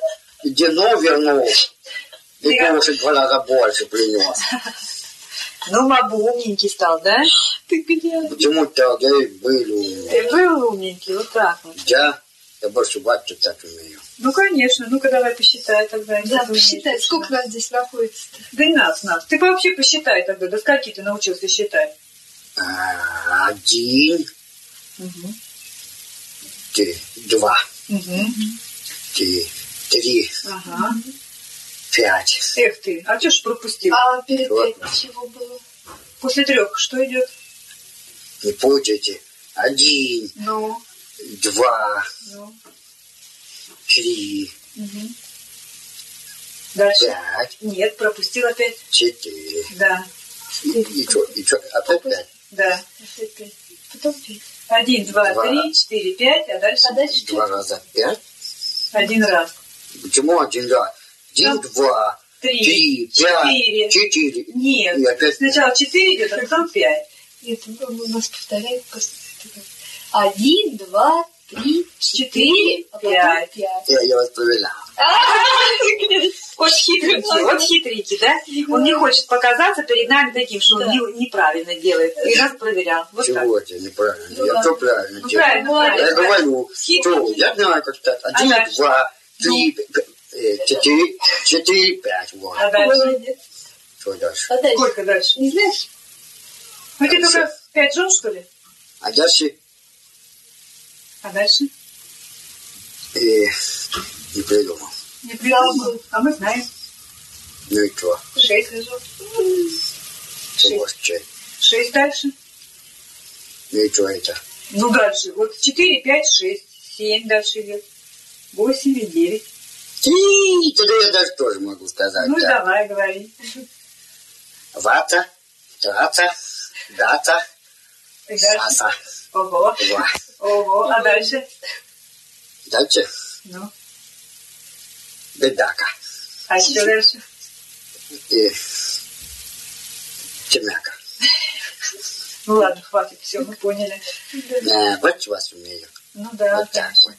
дену вернул. И кушать два раза больше принес. Ну, Мабу умненький стал, да? Ты где? Почему тогда и были? Ты был умненький, вот так вот. Я, я больше бабки так умею. Ну, конечно. Ну-ка, давай посчитай тогда. Да, посчитай, сколько нас здесь находится-то. Да и нас, нас. Ты вообще посчитай тогда. До скольки ты научился считать? А, Один, Угу. три, два, Угу. три, три, Ага. пять. Эх ты, а что ж пропустил? А перед Вот. этим чего было? После трех что идет? Не путайте. Один, Ну, два, ну. три, Угу. Дальше. пять, Нет, пропустил опять. четыре. Да, И что, и что, опять пять? да. Опять пять. Потом пять. Один, два, Два. три, четыре, пять, а дальше А дальше Два что? раза пять. один раз. Почему один раз? Один, Да. два, Три, три, пять, четыре. четыре. Нет, И опять сначала четыре идет, а потом пять. Нет, он у нас повторяет просто. Один, два, три, четыре, а потом Пять. пять. Я, я вас проверял. Вот хитренький, вот хитренький, да? Он не хочет показаться перед нами таким, что он неправильно делает. И нас проверял. Чего это неправильно? Ну я все правильно Ну, делаю. Я говорю, что я знаю, как так. Один, дальше? два, три, п- Э, Четыре, четыре, пять, вот. А дальше? Что дальше? А дальше? Сколько дальше? Не знаешь? Ну, тебе Дальше. только пять жен, что ли? А дальше А дальше? э, не придумал. Не придумал. А мы знаем. Ну и что? Шесть. У вас чай. Шесть дальше. Ну и что это? Ну, дальше. Вот четыре, пять, шесть. Семь дальше идет. Восемь и девять. Три, тогда я даже тоже могу сказать. Ну, да. давай, говори. Вата, трата, дата, И саса, Ого. ва. Ого. А дальше? Дальше Ну. бедака. А что дальше? И темяка. Ну ладно, хватит, все, мы поняли. Э, вот вас умею. Ну да, вот так вот.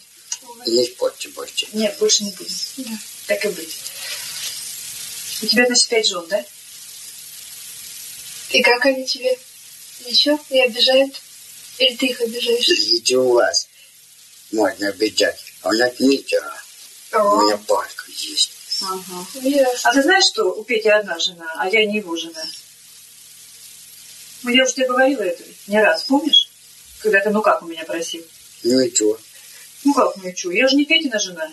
Не испортьте больше. Нет, больше не будем. Так и быть. У тебя, значит, пять жен, да? И как они тебе? Ничего? Не обижают? Или ты их обижаешь? Видите, у вас можно обижать. А у нас нельзя. У меня палька есть. Ага. А ты знаешь, что у Пети одна жена, а я не его жена? Ну, я уже тебе говорила это не раз, помнишь? Когда ты ну как у меня просил. Ну и что? Ну как, ну и что? Я же не Петина жена.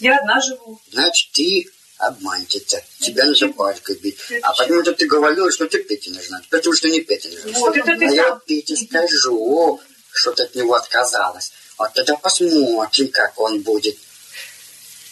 Я одна живу. Значит, ты обманщица. Тебя надо Почему? палькой бить. А потому что ты говорила, что ты Пете нужна. Потому что не Пете нужна. Вот, это ты а я. Пете скажу, что ты от него отказалась. Вот тогда посмотрим, как он будет.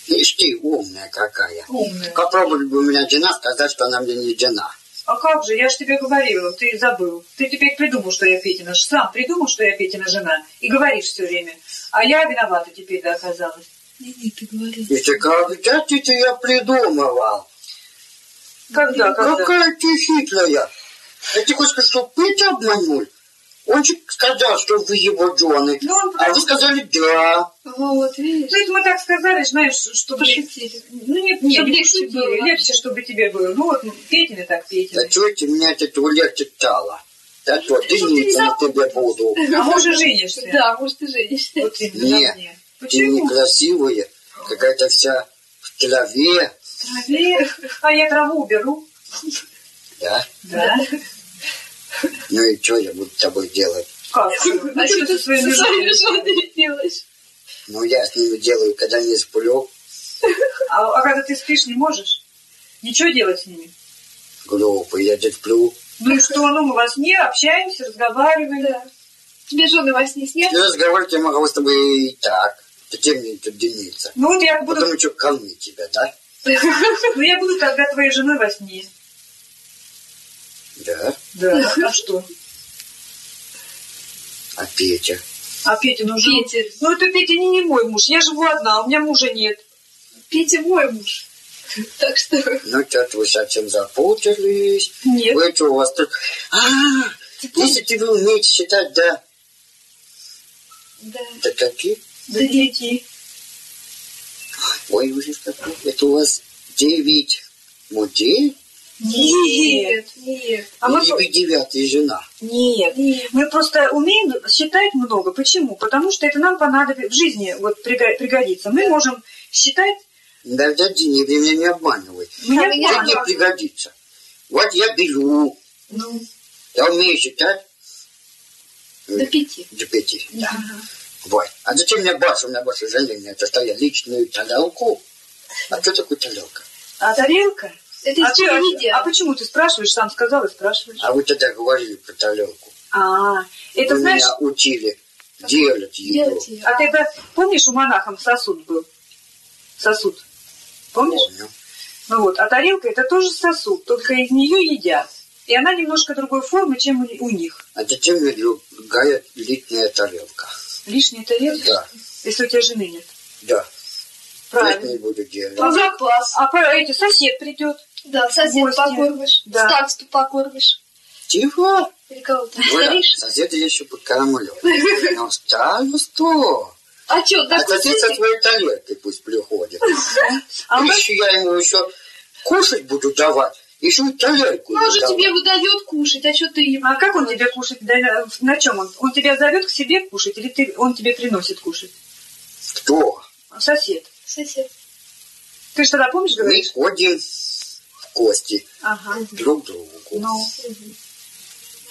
Ишь ты умная какая. Умная. Попробовали бы у меня жена сказать, что она мне не жена. А как же, я же тебе говорила, ты забыл. Ты теперь придумал, что я Петина, сам придумал, что я Петина жена. И говоришь все время. А я виновата теперь да, оказалась. Если когда ты это я придумывал? Когда, когда? Какая ты хитрая. Я тебе хочу сказать, что Петя обманул. Он же сказал, что вы его жены. Ну, А вы сказали да. Вот, видишь? Ну, это мы так сказали, знаешь, чтобы... Ну, нет, нет, Чтобы легче пошутили. было. Легче, чтобы тебе было. Ну, вот Петина так Петина. Да чуете, меня от этого легче стало. Да что, ты Чтоб ты не на тебе буду. А может, женишься? Да, может, ты женишься. Вот именно Не. Почему? некрасивая, какая-то вся в траве. Траве. А я траву уберу. Да? Да. Ну и что я буду с тобой делать? Как? Ну, А что ты своими женами? женами делаешь? Ну я с ними делаю, когда не сплю. А, а когда ты спишь, не можешь? Ничего делать с ними? Глупо, я же сплю. Ну и что, ну мы во сне общаемся, разговариваем. Да. Тебе жены во сне снят? Я разговаривать я могу с тобой и так. Зачем мне тут дениться? Ну вот я буду, Потом еще кормить тебя, да? ну я буду тогда твоей женой во сне. Да. Да. А что? А Петя? А Петя, ну. Петя. Ну это Петя не, не мой муж, я живу одна, у меня мужа нет. Петя мой муж. Так что... Ну, что-то вы совсем запутались. Нет. Вы что, у вас тут... А, если ты вы умеете считать, да. Да. Да какие? До девяти. Ой, ужас какой. Это у вас девять мужей? Нет, нет. А мы... Или вы девятая жена? Нет. Нет. Мы просто умеем считать много. Почему? Потому что это нам понадобится в жизни вот приго- пригодится. Мы можем считать, Да, дяди, не, вы меня не обманывай. мы не А меня обманываем. мне пригодится. Вот я беру. Ну, Я умею считать. До пяти. До пяти. Да. Ага. Вот. А зачем мне больше? У меня больше жены нет. Это что я личную тарелку? А что такое тарелка? а тарелка? Это А, из ты- а едят? почему ты спрашиваешь? Сам сказал и спрашиваешь. А вы тогда говорили про тарелку. А, это вы знаешь... меня учили делать еду. Делать ее. А ты это помнишь, у монахов сосуд был? Сосуд. Помнишь? Помню. Ну вот, а тарелка это тоже сосуд, только из нее едят. И она немножко другой формы, чем у, них. А зачем мне другая литная тарелка? Лишняя тарелка, Да, если у тебя жены нет. да. Я Правильно. не буду делать. На запас. А по- эти сосед придет. Да, сосед Гости. покормишь. Да. Старосту покормишь. Чего? Или кого там? Вот, Старишь? соседа я еще подкормлю. <laughs> Ну, старосту. А что, А сосед со сосед? своей тарелкой пусть приходит. А Еще я ему еще кушать буду давать. Еще и тарелку Он же тебе выдает кушать, а что ты ему? А как он тебе кушать? Да, на чем он? Он тебя зовет к себе кушать или ты, он тебе приносит кушать? Кто? Сосед. Сосед. Ты же тогда помнишь, Мы говоришь? ходим в гости Ага. друг другу. Ну.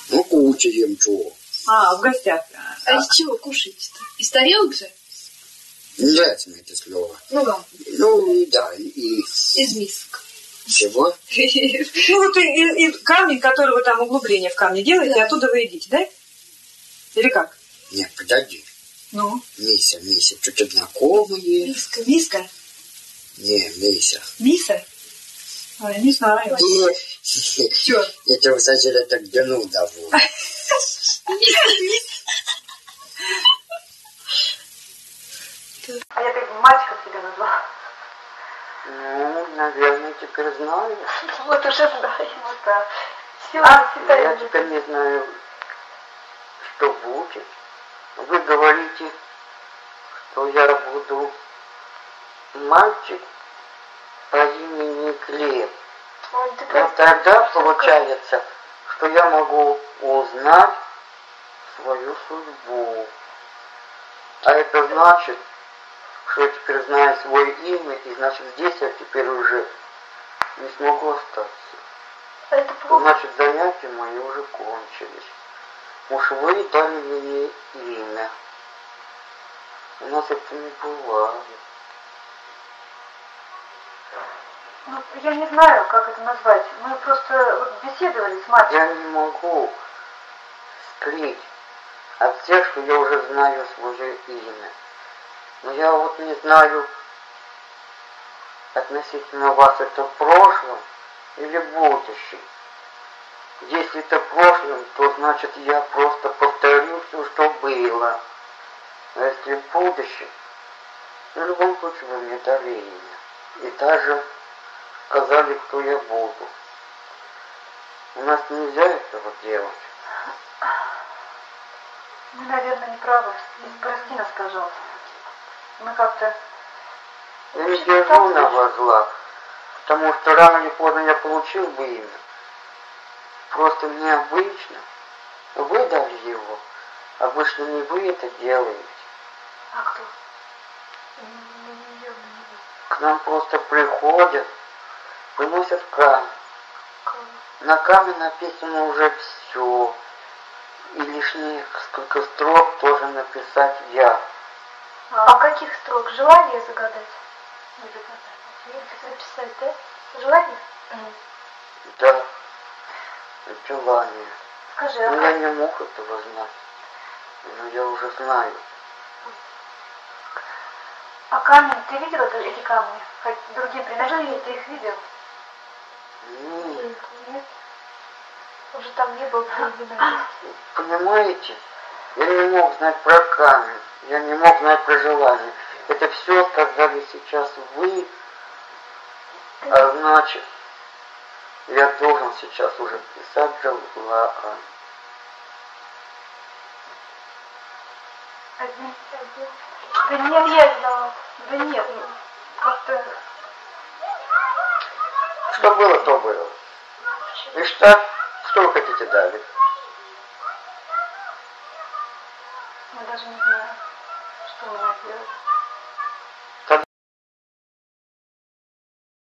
Ну, кушаем чего. А, в гостях. А из чего кушаете-то? Из тарелок же? Не нравится мне это слово. Ну вам. Ну, и да, и Из мисок. Чего? Ну, вот и, камень, которого там углубление в камне делаете, Да. оттуда вы едите, да? Или как? Нет, подожди. Ну. Мися, Мися, что-то знакомые. Миска. Миска? Не, Мися. Миса? А, я не знаю. Чё? <laughs> Этого соседа так днул довольно. <laughs> А я как мальчиком себя назвала. Ну, наверное, теперь знаю. <laughs> Вот уже знаем. Вот так. Все, А, Я теперь не знаю, что будет. Вы говорите, что я буду мальчик по имени Глеб. Но тогда получается, что я могу узнать свою судьбу. А это значит, что я теперь знаю свое имя, и значит здесь я теперь уже не смогу остаться. Это плохо. Значит, занятия мои уже кончились. Уж вы дали мне имя. У нас это не бывает. Ну, я не знаю, как это назвать. Мы просто вот беседовали с мальчиком. Я не могу скрыть от всех, что я уже знаю свое имя. Но я вот не знаю относительно вас это прошлым или будущим. Если это прошлым, то значит я просто повторю все, что было. А если в будущем, в любом случае вы мне дали имя. И даже сказали, кто я буду. У нас нельзя этого делать. Мы, наверное, не правы. Прости нас, пожалуйста. Мы как-то... Я не держу на вас зла, потому что рано или поздно я получил бы имя. Просто необычно. Вы дали его. Обычно не вы это делаете. А кто? К нам просто приходят, приносят камень. На камне написано уже все. И лишь несколько строк тоже написать я. А каких строк? Желание загадать? Не загадать. Написать, да? Желание? Да. Желание. Скажи, а я как? не мог этого знать. Но я уже знаю. А камень, ты видел это- эти камни? Другие принадлежали, ты их видел? М, Нет. Уже там не был. <laughs> Понимаете? Я не мог знать про камень. Я не мог знать про желание. Это все сказали сейчас вы. А значит, я должен сейчас уже писать один. Да нет, я знала. Да нет, ну, как-то... Что было, то было. И что? Что вы хотите далее? Мы даже не знаем, что у нас делать.